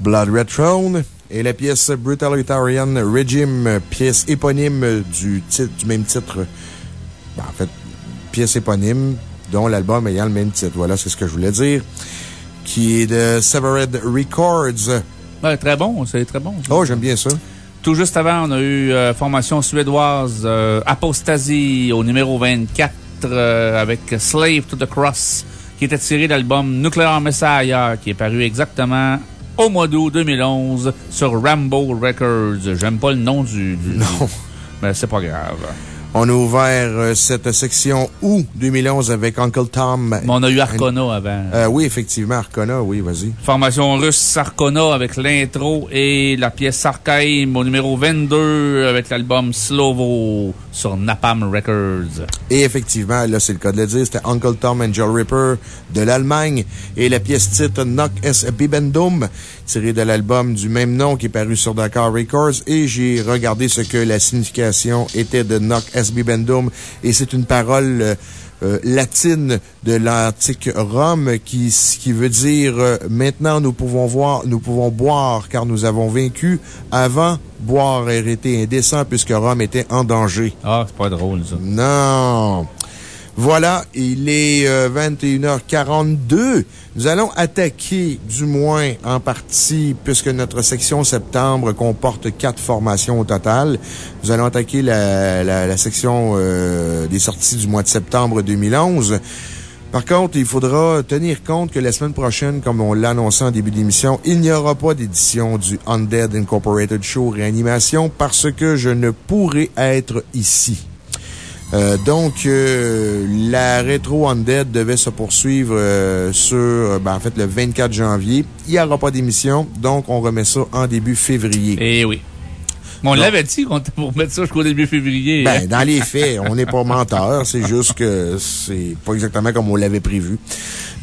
Blood Red Throne et la pièce Brutalitarian Regime, pièce éponyme du, titre, du même titre. Ben, en fait, pièce éponyme dont l'album ayant le même titre. Voilà, c'est ce que je voulais dire. Qui est de Severed Records. Ouais, très bon, c'est très bon. Oh, j'aime bien ça. Tout juste avant, on a eu euh, formation suédoise euh, Apostasy au numéro 24 euh, avec Slave to the Cross qui était tiré de l'album Nuclear Messiah qui est paru exactement au mois d'août 2011 sur Rambo Records. J'aime pas le nom du. du non. Mais c'est pas grave. On a ouvert euh, cette section août 2011 avec Uncle Tom. Mais on a eu Arcona avant. Euh, oui, effectivement, Arcona, oui, vas-y. Formation russe Arcona avec l'intro et la pièce Archaim au numéro 22 avec l'album Slovo sur Napalm Records. Et effectivement, là, c'est le cas de le dire, c'était Uncle Tom and Joe Ripper de l'Allemagne et la pièce titre Knock S. Bibendum, tirée de l'album du même nom qui est paru sur Dakar Records. Et j'ai regardé ce que la signification était de Knock S. Bibendum et c'est une parole euh, euh, latine de l'antique Rome qui, qui veut dire euh, maintenant nous pouvons voir, nous pouvons boire car nous avons vaincu. Avant, boire aurait été indécent puisque Rome était en danger. Ah, c'est pas drôle, ça. Non. Voilà, il est euh, 21h42. Nous allons attaquer, du moins en partie, puisque notre section septembre comporte quatre formations au total. Nous allons attaquer la, section euh, des sorties du mois de septembre 2011. Par contre, il faudra tenir compte que la semaine prochaine, comme on l'a annoncé en début d'émission, il n'y aura pas d'édition du Undead Incorporated Show Réanimation parce que je ne pourrai être ici. Euh, donc, euh, la rétro Undead devait se poursuivre euh, sur, euh, ben, en fait, le 24 janvier. Il n'y aura pas d'émission, donc on remet ça en début février. Eh oui. Mais on l'avait dit qu'on était pour mettre ça jusqu'au début février. Ben, dans les faits, on n'est pas menteur. C'est juste que c'est pas exactement comme on l'avait prévu.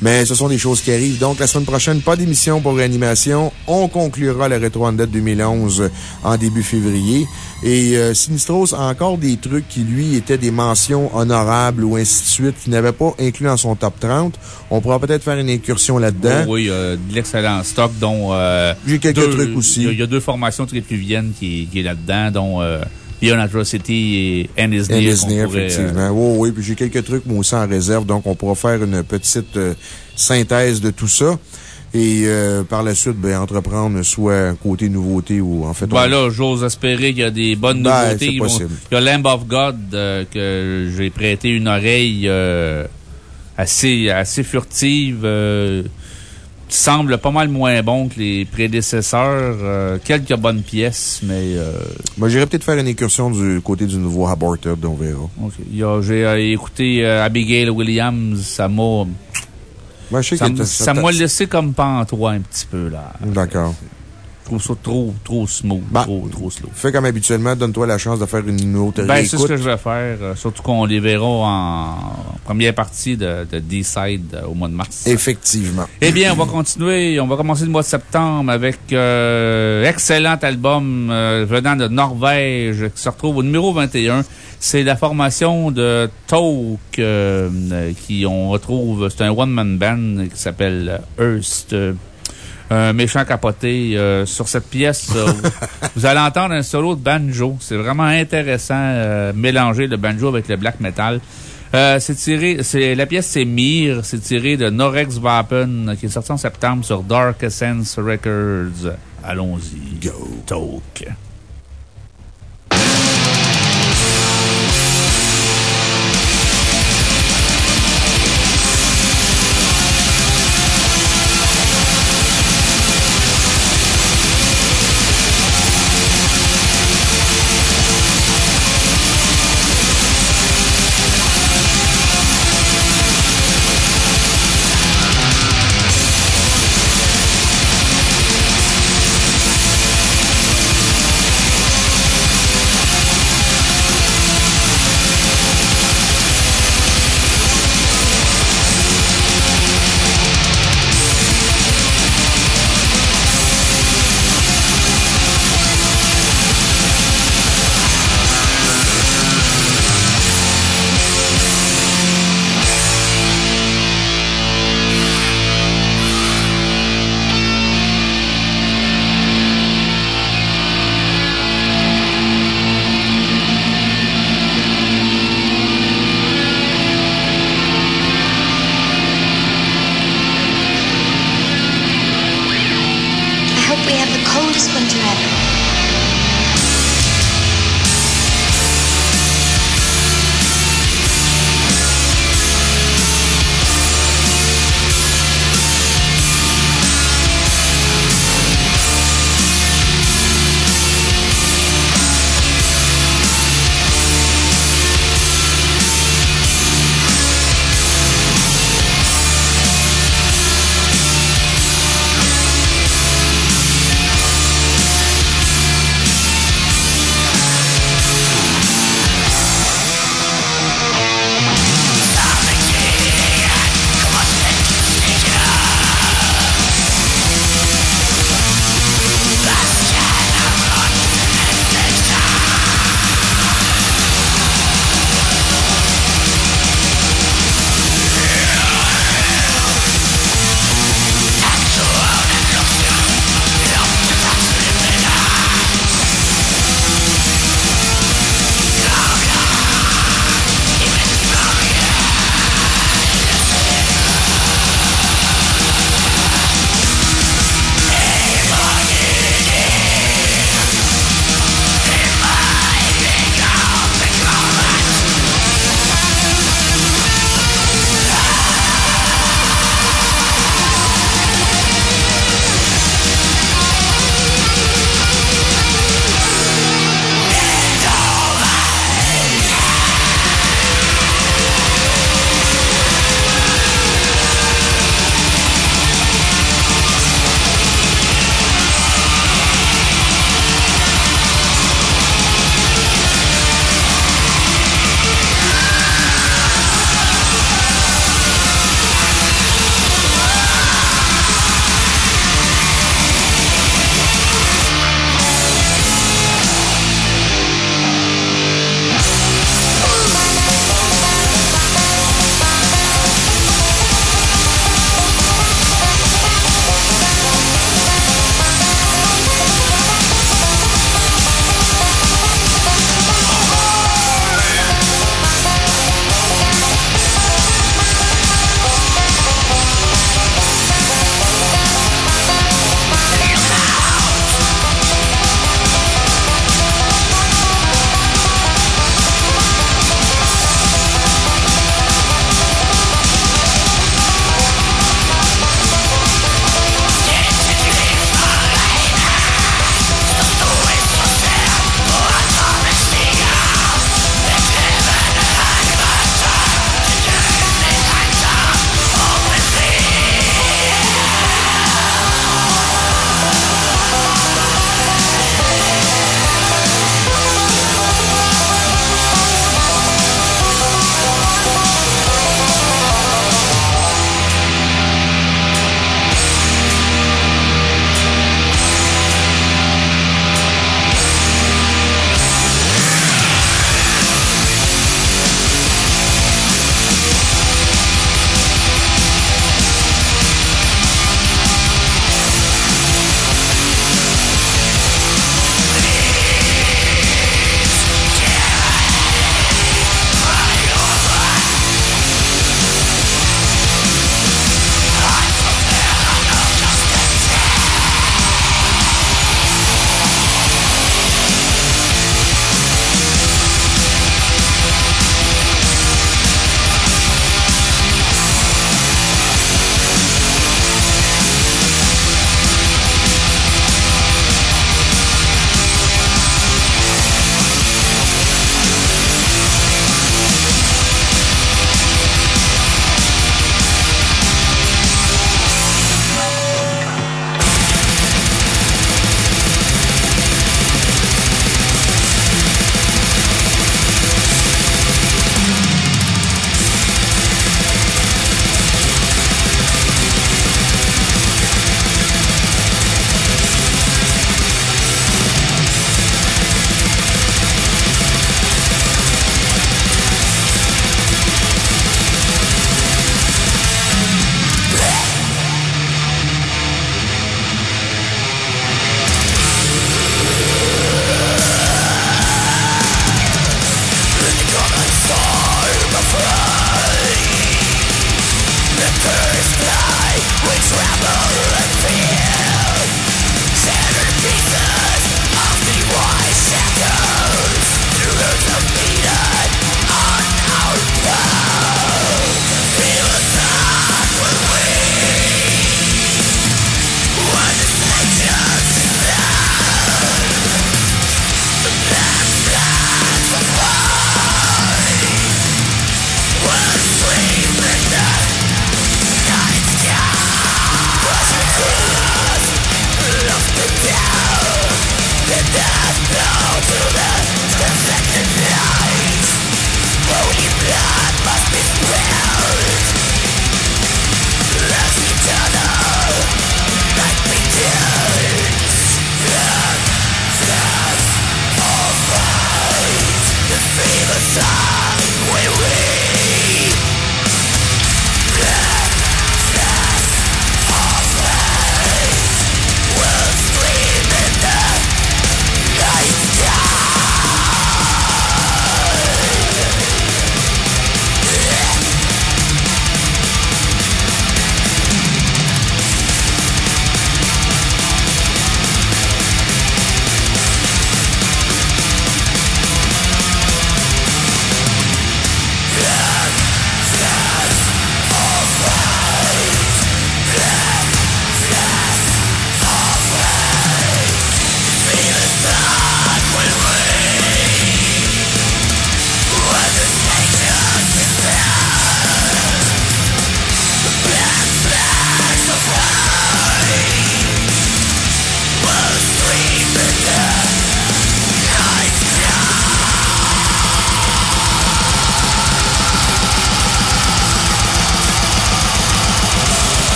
Mais ce sont des choses qui arrivent. Donc, la semaine prochaine, pas d'émission pour réanimation. On conclura le Retro Undead 2011 en début février. Et euh, Sinistros a encore des trucs qui, lui, étaient des mentions honorables ou ainsi de suite, qu'il n'avait pas inclus dans son top 30. On pourra peut-être faire une incursion là-dedans. Oh oui, euh, de l'excellent stock, dont. euh, J'ai quelques deux- trucs aussi. Il y a- il y, a deux formations tripuviennes qui, qui est là-dedans, dont euh, Beyond Atrocity et And Near. pourrait, euh, effectivement. Oui, oui, puis j'ai quelques trucs, moi aussi, en réserve, donc on pourra faire une petite euh, synthèse de tout ça. Et euh, par la suite, ben, entreprendre soit côté nouveauté ou en fait. Ben on- là, j'ose espérer qu'il y a des bonnes Ben, nouveautés. vont-. Il y a Lamb of God euh, que j'ai prêté une oreille euh, assez, assez furtive. qui semble pas mal moins bon que les prédécesseurs. euh, quelques bonnes pièces, mais. euh, Moi, j'irais peut-être faire une incursion du côté du nouveau Aborted, on verra. J'ai euh, écouté Abigail Williams, ça m'a. Ben, je sais ça m'a laissé comme pantois un petit peu, là. D'accord. Je trouve ça trop, trop smooth, trop, trop slow. Fais comme habituellement, donne-toi la chance de faire une autre Ben, c'est ce que je vais faire. euh, surtout qu'on les verra en première partie de, de D-Side euh, au mois de mars. Effectivement. Eh bien, on va continuer. On va commencer le mois de septembre avec euh, excellent album euh, venant de Norvège qui se retrouve au numéro 21. C'est la formation de euh, qui on retrouve. C'est un one-man band qui s'appelle Hearst. Un méchant capoté. euh, sur cette pièce, euh, vous allez entendre un solo de banjo. C'est vraiment intéressant, euh, mélanger le banjo avec le black metal. Euh, c'est tiré, c'est, la pièce c'est Mir, c'est tiré de Norex Vapen, qui est sorti en septembre sur Dark Essence Records. Allons-y. Go. Talk.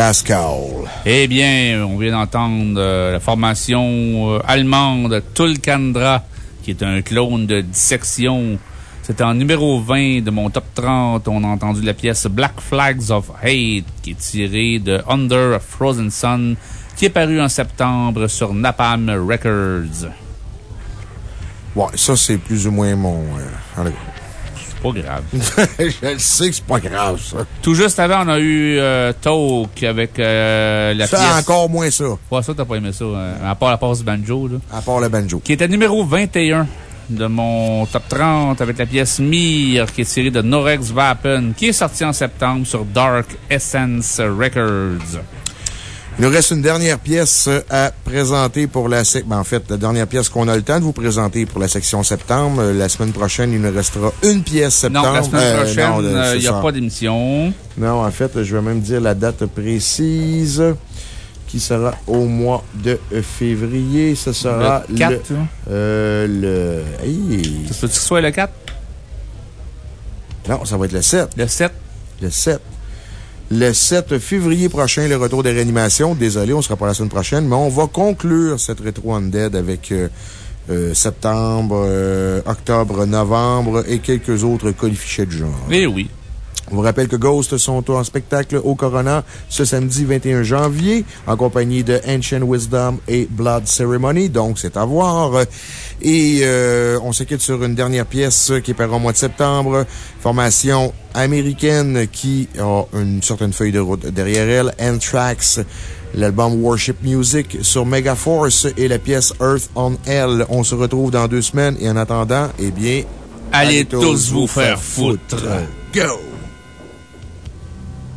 Lascaux. Eh bien, on vient d'entendre euh, la formation euh, allemande Tulkandra, qui est un clone de dissection. C'est en numéro 20 de mon top 30. On a entendu la pièce Black Flags of Hate, qui est tirée de Under a Frozen Sun, qui est paru en septembre sur Napalm Records. Ouais, ça, c'est plus ou moins mon. euh, allez. C'est pas grave. Je le sais que c'est pas grave, ça. Tout juste avant, on a eu euh, Talk avec euh, la Ça, pièce. encore moins ça. Ouais, ça, t'as pas aimé ça. euh, à part la passe banjo, là. À part le banjo. Qui était numéro 21 de mon top 30 avec la pièce Mir, qui est tirée de Norex Vapen, qui est sortie en septembre sur Dark Essence Records. Il nous reste une dernière pièce à présenter pour la section. en fait, la dernière pièce qu'on a le temps de vous présenter pour la section septembre. Euh, La semaine prochaine, il nous restera une pièce septembre. Non, la semaine Euh, prochaine, euh, il n'y a pas d'émission. Non, en fait, je vais même dire la date précise qui sera au mois de février. Ce sera Le 4, le. hein? euh, le. Hey. Ça se peut que ce soit le 4? Non, ça va être le 7. Le 7? Le 7. Le 7 février prochain, le retour des réanimations. Désolé, on sera pas la semaine prochaine, mais on va conclure cette rétro Undead avec euh, euh, septembre, euh, octobre, novembre et quelques autres colifichets de genre. Eh oui. On vous rappelle que Ghost sont en spectacle au Corona ce samedi 21 janvier en compagnie de Ancient Wisdom et Blood Ceremony. Donc, c'est à voir. Et euh, on se quitte sur une dernière pièce qui est parue au mois de septembre. Formation américaine qui a une certaine feuille de route derrière elle. Anthrax. L'album Worship Music sur Megaforce et la pièce Earth on Hell. On se retrouve dans deux semaines et en attendant, eh bien, Allez tous vous faire foutre. Go!